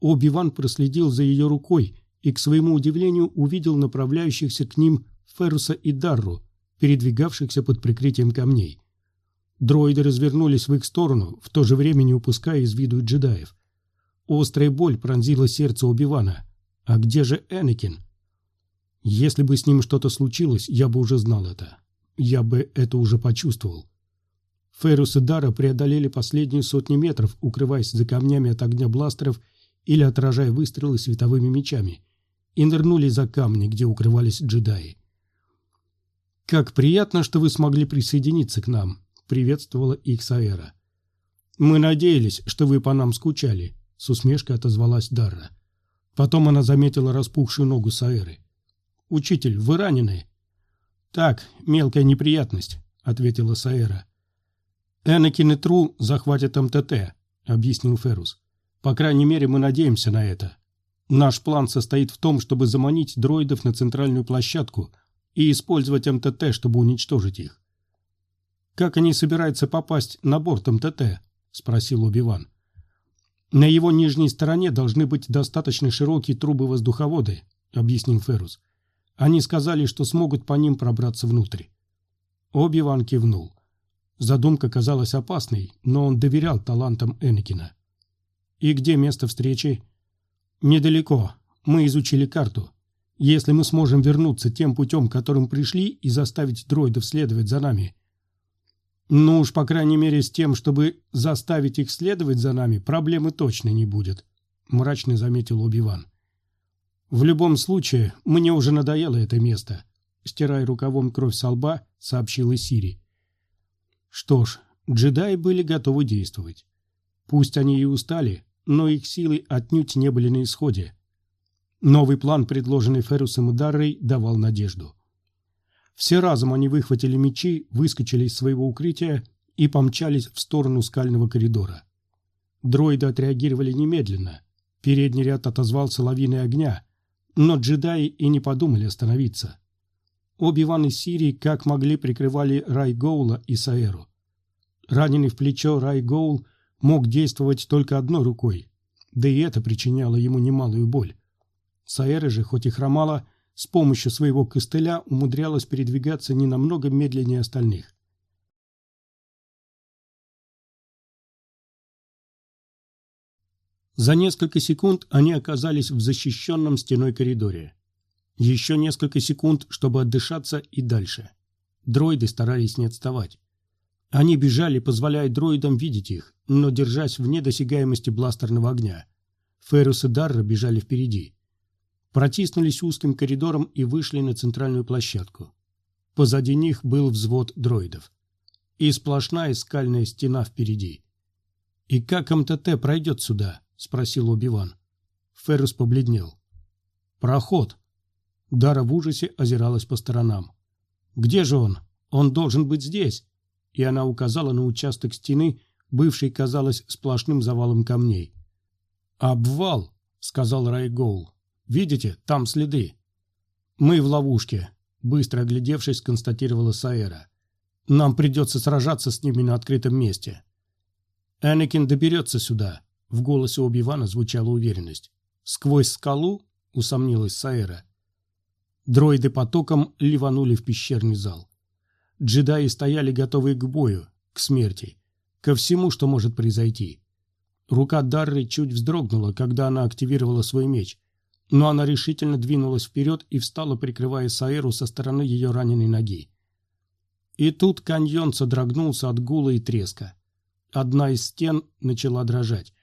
Оби-Ван проследил за ее рукой и, к своему удивлению, увидел направляющихся к ним Ферруса и Дарру, передвигавшихся под прикрытием камней. Дроиды развернулись в их сторону, в то же время не упуская из виду джедаев. Острая боль пронзила сердце Оби-Вана. А где же Энакин? Если бы с ним что-то случилось, я бы уже знал это. Я бы это уже почувствовал. Феррус и Дара преодолели последние сотни метров, укрываясь за камнями от огня бластеров или отражая выстрелы световыми мечами, и нырнули за камни, где укрывались джедаи. «Как приятно, что вы смогли присоединиться к нам», — приветствовала их Саэра. «Мы надеялись, что вы по нам скучали», — с усмешкой отозвалась Дарра. Потом она заметила распухшую ногу Саэры. «Учитель, вы ранены?» «Так, мелкая неприятность», — ответила Саэра. «Энакин и Тру захватят МТТ», — объяснил Феррус. «По крайней мере, мы надеемся на это. Наш план состоит в том, чтобы заманить дроидов на центральную площадку и использовать МТТ, чтобы уничтожить их». «Как они собираются попасть на борт МТТ?» — спросил Убиван. «На его нижней стороне должны быть достаточно широкие трубы-воздуховоды», — объяснил Феррус. Они сказали, что смогут по ним пробраться внутрь. Оби-Ван кивнул. Задумка казалась опасной, но он доверял талантам Энакина. «И где место встречи?» «Недалеко. Мы изучили карту. Если мы сможем вернуться тем путем, которым пришли, и заставить дроидов следовать за нами...» «Ну уж, по крайней мере, с тем, чтобы заставить их следовать за нами, проблемы точно не будет», — мрачно заметил Оби-Ван. В любом случае, мне уже надоело это место. Стирая рукавом кровь со лба, сообщила Сири. Что ж, джедаи были готовы действовать. Пусть они и устали, но их силы отнюдь не были на исходе. Новый план, предложенный Феррусом и Даррой, давал надежду. Все разом они выхватили мечи, выскочили из своего укрытия и помчались в сторону скального коридора. Дроиды отреагировали немедленно. Передний ряд отозвался лавиной огня, но джедаи и не подумали остановиться. Оби-Ван и Сири как могли прикрывали Рай Гоула и Саэру. Раненый в плечо Рай Гоул мог действовать только одной рукой, да и это причиняло ему немалую боль. Саэра же, хоть и хромала, с помощью своего костыля умудрялась передвигаться не намного медленнее остальных. За несколько секунд они оказались в защищенном стеной коридоре. Еще несколько секунд, чтобы отдышаться и дальше. Дроиды старались не отставать. Они бежали, позволяя дроидам видеть их, но держась вне досягаемости бластерного огня. Феррус и Дарра бежали впереди. Протиснулись узким коридором и вышли на центральную площадку. Позади них был взвод дроидов. И сплошная скальная стена впереди. «И как МТТ пройдет сюда?» — спросил Оби-Ван. Феррус побледнел. «Проход». Дара в ужасе озиралась по сторонам. «Где же он? Он должен быть здесь!» И она указала на участок стены, бывший, казалось, сплошным завалом камней. «Обвал!» — сказал Райгоул. «Видите, там следы». «Мы в ловушке», — быстро оглядевшись, констатировала Саэра. «Нам придется сражаться с ними на открытом месте». «Энакин доберется сюда», — в голосе Оби-Вана звучала уверенность. «Сквозь скалу?» — усомнилась Саэра. Дроиды потоком ливанули в пещерный зал. Джедаи стояли готовые к бою, к смерти, ко всему, что может произойти. Рука Дарры чуть вздрогнула, когда она активировала свой меч, но она решительно двинулась вперед и встала, прикрывая Саэру со стороны ее раненой ноги. И тут каньон содрогнулся от гула и треска. Одна из стен начала дрожать,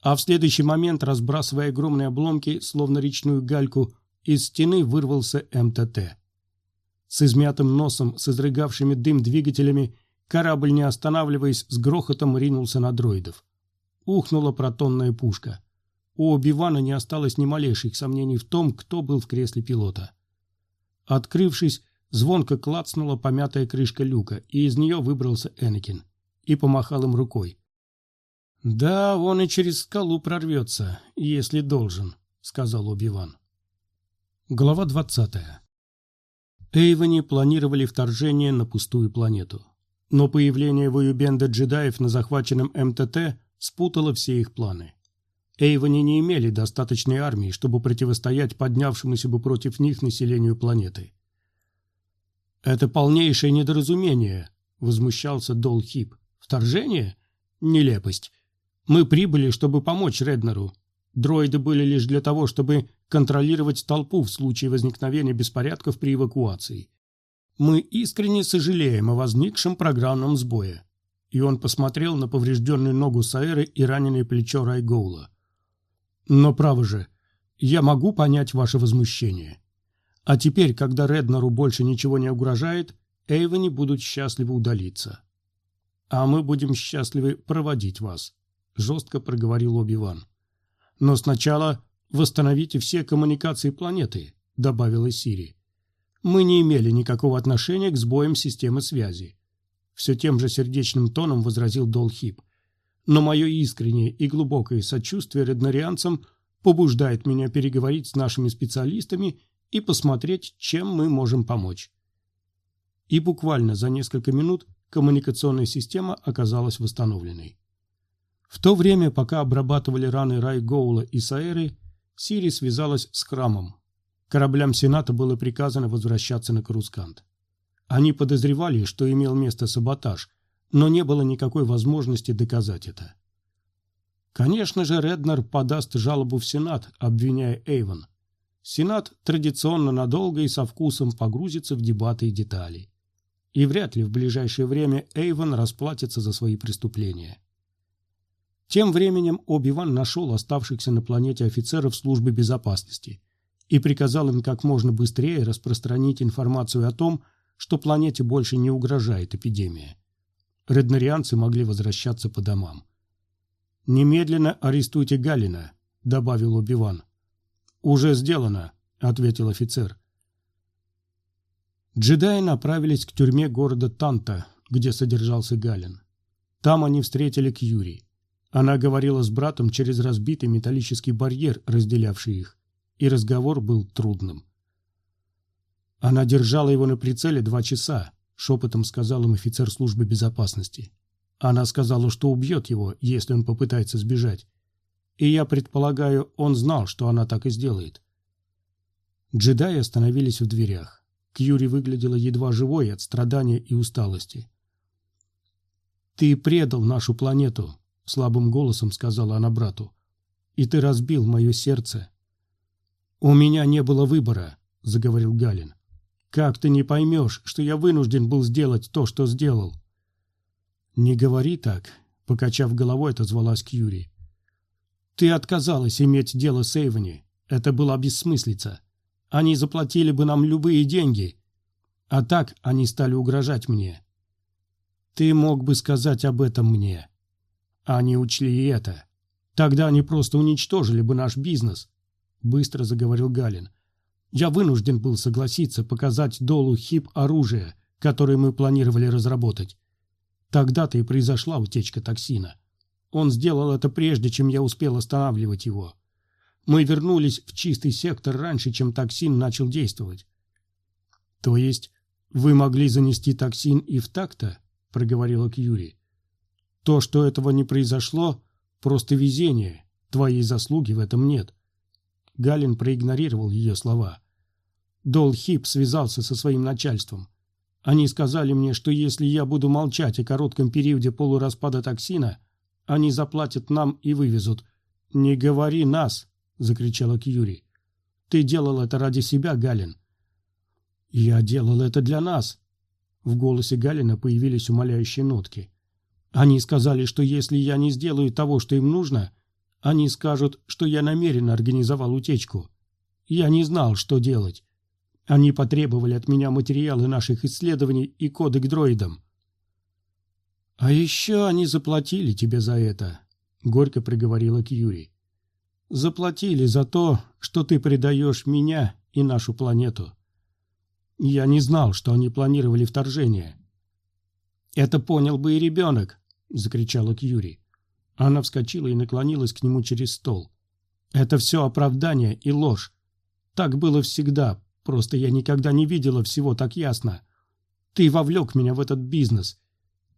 а в следующий момент, разбрасывая огромные обломки, словно речную гальку, из стены вырвался МТТ. С измятым носом, с изрыгавшими дым двигателями, корабль, не останавливаясь, с грохотом ринулся на дроидов. Ухнула протонная пушка. У Оби-Вана не осталось ни малейших сомнений в том, кто был в кресле пилота. Открывшись, звонко клацнула помятая крышка люка, и из нее выбрался Энакин и помахал им рукой. «Да, он и через скалу прорвется, если должен», — сказал Оби-Ван. Глава двадцатая. Эйвони планировали вторжение на пустую планету. Но появление воюбенда джедаев на захваченном МТТ спутало все их планы. Эйвони не имели достаточной армии, чтобы противостоять поднявшемуся бы против них населению планеты. «Это полнейшее недоразумение», — возмущался Дол Хип. Вторжение? Нелепость. Мы прибыли, чтобы помочь Реднеру. Дроиды были лишь для того, чтобы контролировать толпу в случае возникновения беспорядков при эвакуации. Мы искренне сожалеем о возникшем программном сбое. И он посмотрел на поврежденную ногу Саэры и раненое плечо Райгоула. Но, право же, я могу понять ваше возмущение. А теперь, когда Реднеру больше ничего не угрожает, Эйвени будут счастливы удалиться а мы будем счастливы проводить вас», — жестко проговорил Оби-Ван. «Но сначала восстановите все коммуникации планеты», — добавила Сири. «Мы не имели никакого отношения к сбоям системы связи». Все тем же сердечным тоном возразил Долхип. «Но мое искреннее и глубокое сочувствие реднарианцам побуждает меня переговорить с нашими специалистами и посмотреть, чем мы можем помочь». И буквально за несколько минут коммуникационная система оказалась восстановленной. В то время, пока обрабатывали раны Рай Гоула и Саэры, Сири связалась с Храмом. Кораблям Сената было приказано возвращаться на Карускант. Они подозревали, что имел место саботаж, но не было никакой возможности доказать это. Конечно же, Реднер подаст жалобу в Сенат, обвиняя Эйвон. Сенат традиционно надолго и со вкусом погрузится в дебаты и детали и вряд ли в ближайшее время Эйвен расплатится за свои преступления. Тем временем Оби-Ван нашел оставшихся на планете офицеров службы безопасности и приказал им как можно быстрее распространить информацию о том, что планете больше не угрожает эпидемия. Реднарианцы могли возвращаться по домам. «Немедленно арестуйте Галина», — добавил Оби-Ван. «Уже сделано», — ответил офицер. Джедаи направились к тюрьме города Танта, где содержался Галин. Там они встретили Кьюри. Она говорила с братом через разбитый металлический барьер, разделявший их, и разговор был трудным. Она держала его на прицеле два часа, шепотом сказал им офицер службы безопасности. Она сказала, что убьет его, если он попытается сбежать. И я предполагаю, он знал, что она так и сделает. Джедаи остановились в дверях. Кьюри выглядела едва живой от страдания и усталости. «Ты предал нашу планету», — слабым голосом сказала она брату. «И ты разбил мое сердце». «У меня не было выбора», — заговорил Галин. «Как ты не поймешь, что я вынужден был сделать то, что сделал?» «Не говори так», — покачав головой, отозвалась Кьюри. «Ты отказалась иметь дело с Эйвони. Это была бессмыслица. Они заплатили бы нам любые деньги. А так они стали угрожать мне. Ты мог бы сказать об этом мне. Они учли это. Тогда они просто уничтожили бы наш бизнес, быстро заговорил Галин. Я вынужден был согласиться показать Долу хип оружие, которое мы планировали разработать. Тогда-то и произошла утечка токсина. Он сделал это прежде, чем я успел останавливать его. Мы вернулись в чистый сектор раньше, чем токсин начал действовать. То есть вы могли занести токсин и в такта? проговорила Кьюри. То, что этого не произошло, просто везение. Твоей заслуги в этом нет. Галин проигнорировал ее слова. Дол Хип связался со своим начальством. Они сказали мне, что если я буду молчать о коротком периоде полураспада токсина, они заплатят нам и вывезут. «Не говори нас!» — закричала Кьюри. «Ты делал это ради себя, Галин». «Я делал это для нас». В голосе Галина появились умоляющие нотки. «Они сказали, что если я не сделаю того, что им нужно, они скажут, что я намеренно организовал утечку. Я не знал, что делать. Они потребовали от меня материалы наших исследований и коды к дроидам. «А еще они заплатили тебе за это», — горько приговорила Кьюри. «Заплатили за то, что ты предаешь меня и нашу планету. Я не знал, что они планировали вторжение». «Это понял бы и ребенок», — закричала Кьюри. Она вскочила и наклонилась к нему через стол. «Это все оправдание и ложь. Так было всегда, Просто я никогда не видела всего так ясно. Ты вовлек меня в этот бизнес.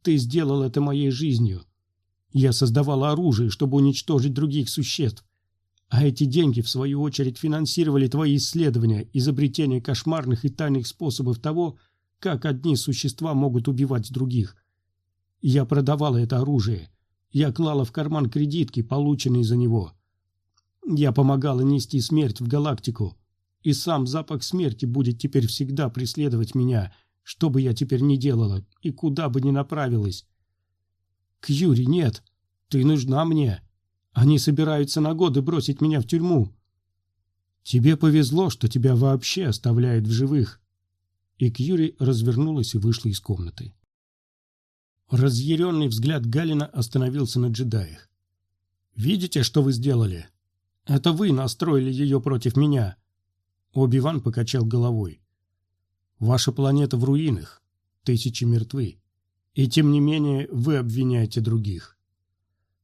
Ты сделал это моей жизнью. Я создавала оружие, чтобы уничтожить других существ. А эти деньги, в свою очередь, финансировали твои исследования, изобретение кошмарных и тайных способов того, как одни существа могут убивать других. Я продавала это оружие. Я клала в карман кредитки, полученные за него. Я помогала нести смерть в галактику. И сам запах смерти будет теперь всегда преследовать меня, что бы я теперь ни делала и куда бы ни направилась. Кьюри, нет, ты нужна мне. Они собираются на годы бросить меня в тюрьму. Тебе повезло, что тебя вообще оставляют в живых. И Кьюри развернулась и вышла из комнаты. Разъяренный взгляд Галина остановился на джедаях. «Видите, что вы сделали? Это вы настроили ее против меня. Оби-Ван покачал головой. «Ваша планета в руинах. Тысячи мертвы. И тем не менее вы обвиняете других.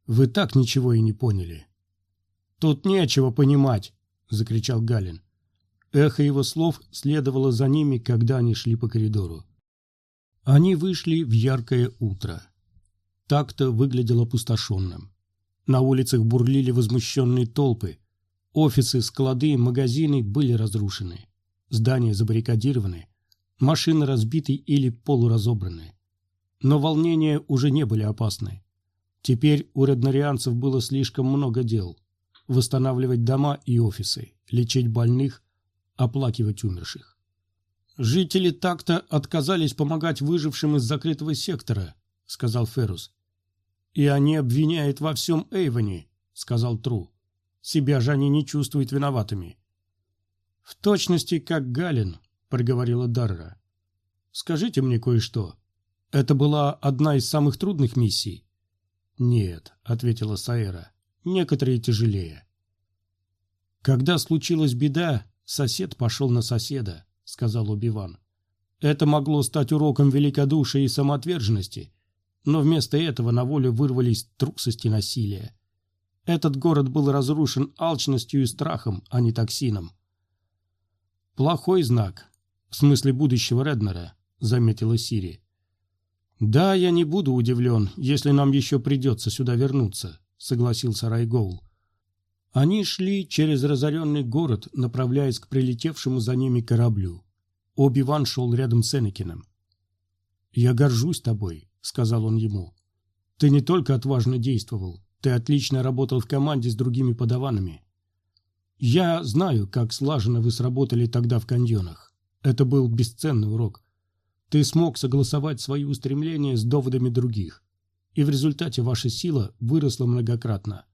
Вы так ничего и не поняли». «Тут нечего понимать!» — закричал Галин. Эхо его слов следовало за ними, когда они шли по коридору. Они вышли в яркое утро. Так-то выглядело опустошенным. На улицах бурлили возмущенные толпы, Офисы, склады, магазины были разрушены. Здания забаррикадированы. Машины разбиты или полуразобраны. Но волнения уже не были опасны. Теперь у реднарианцев было слишком много дел. Восстанавливать дома и офисы, лечить больных, оплакивать умерших. «Жители так-то отказались помогать выжившим из закрытого сектора», — сказал Феррус. «И они обвиняют во всем Эйвоне», — сказал Тру. Себя же они не чувствуют виноватыми. «В точности, как Галин», — проговорила Дарра. «Скажите мне кое-что. Это была одна из самых трудных миссий?» «Нет», — ответила Саэра. «Некоторые тяжелее». «Когда случилась беда, сосед пошел на соседа», — сказал Убиван. «Это могло стать уроком великодушия и самоотверженности, но вместо этого на волю вырвались трусость и. Этот город был разрушен алчностью и страхом, а не токсином. «Плохой знак. В смысле будущего Реднера», — заметила Сири. «Да, я не буду удивлен, если нам еще придется сюда вернуться», — согласился Райгоул. Они шли через разоренный город, направляясь к прилетевшему за ними кораблю. Оби-Ван шел рядом с Энакином. «Я горжусь тобой», — сказал он ему. «Ты не только отважно действовал, ты отлично работал в команде с другими подаванами. Я знаю, как слаженно вы сработали тогда в каньонах. Это был бесценный урок. Ты смог согласовать свои устремления с доводами других, и в результате ваша сила выросла многократно.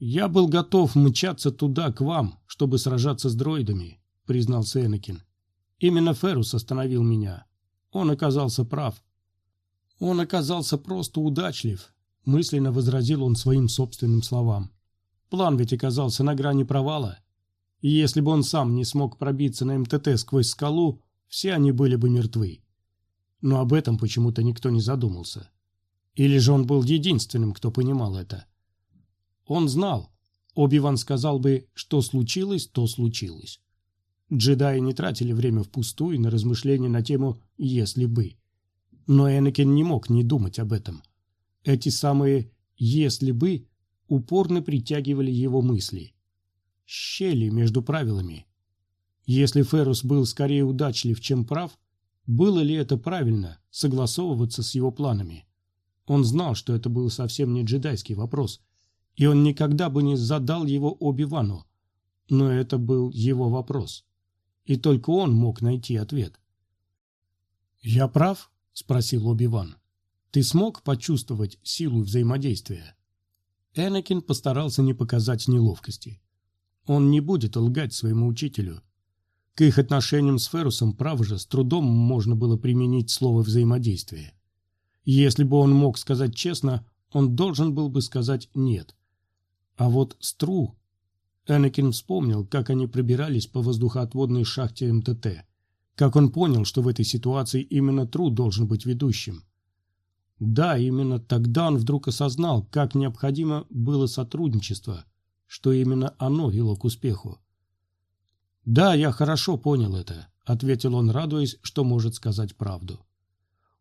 «Я был готов мчаться туда, к вам, чтобы сражаться с дроидами», — признался Энакин. «Именно Ферус остановил меня. Он оказался прав. Он оказался просто удачлив, мысленно возразил он своим собственным словам. План ведь оказался на грани провала. И если бы он сам не смог пробиться на МТТ сквозь скалу, все они были бы мертвы. Но об этом почему-то никто не задумался. Или же он был единственным, кто понимал это. Он знал. Оби-Ван сказал бы, что случилось, то случилось. Джедаи не тратили время впустую на размышления на тему «если бы». Но Энакин не мог не думать об этом. Эти самые «если бы» упорно притягивали его мысли. Щели между правилами. Если Феррус был скорее удачлив, чем прав, было ли это правильно согласовываться с его планами? Он знал, что это был совсем не джедайский вопрос, и он никогда бы не задал его Оби-Вану, но это был его вопрос, и только он мог найти ответ. «Я прав?» – спросил Оби-Ван. «Ты смог почувствовать силу взаимодействия?» Энакин постарался не показать неловкости. Он не будет лгать своему учителю. К их отношениям с Ферусом, право же, с трудом можно было применить слово «взаимодействие». Если бы он мог сказать честно, он должен был бы сказать «нет». А вот Стру... Энакин вспомнил, как они пробирались по воздухоотводной шахте МТТ, как он понял, что в этой ситуации именно Тру должен быть ведущим. Да, именно тогда он вдруг осознал, как необходимо было сотрудничество, что именно оно вело к успеху. «Да, я хорошо понял это», — ответил он, радуясь, что может сказать правду.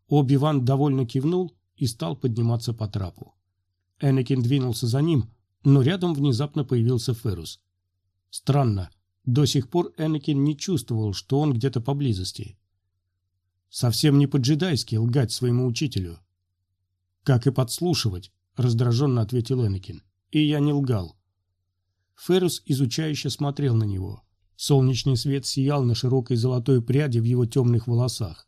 Оби-Ван довольно кивнул и стал подниматься по трапу. Энакин двинулся за ним, но рядом внезапно появился Ферус. Странно, до сих пор Энакин не чувствовал, что он где-то поблизости. Совсем не по-джедайски лгать своему учителю. «Как и подслушивать», — раздраженно ответил Энакин. «И я не лгал». Феррус изучающе смотрел на него. Солнечный свет сиял на широкой золотой пряди в его темных волосах.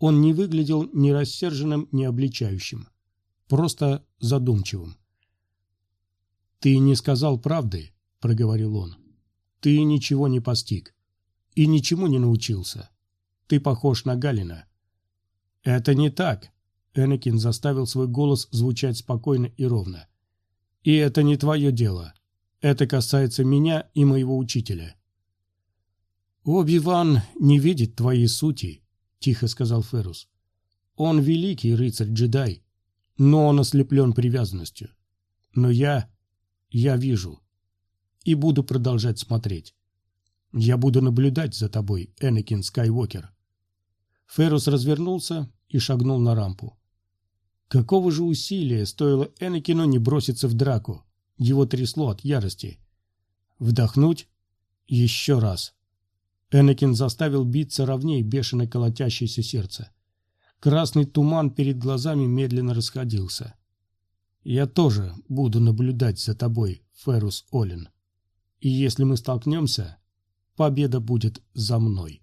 Он не выглядел ни рассерженным, ни обличающим. Просто задумчивым. «Ты не сказал правды», — проговорил он. «Ты ничего не постиг. И ничему не научился. Ты похож на Галина». «Это не так», Энакин заставил свой голос звучать спокойно и ровно. «И это не твое дело. Это касается меня и моего учителя». «Оби-Ван не видит твоей сути», — тихо сказал Феррус. «Он великий рыцарь-джедай, но он ослеплен привязанностью. Но я... я вижу. И буду продолжать смотреть. Я буду наблюдать за тобой, Энакин Скайуокер». Феррус развернулся и шагнул на рампу. Какого же усилия стоило Энакину не броситься в драку? Его трясло от ярости. Вдохнуть? Еще раз. Энакин заставил биться ровней бешено колотящееся сердце. Красный туман перед глазами медленно расходился. «Я тоже буду наблюдать за тобой, Ферус Олин. И если мы столкнемся, победа будет за мной».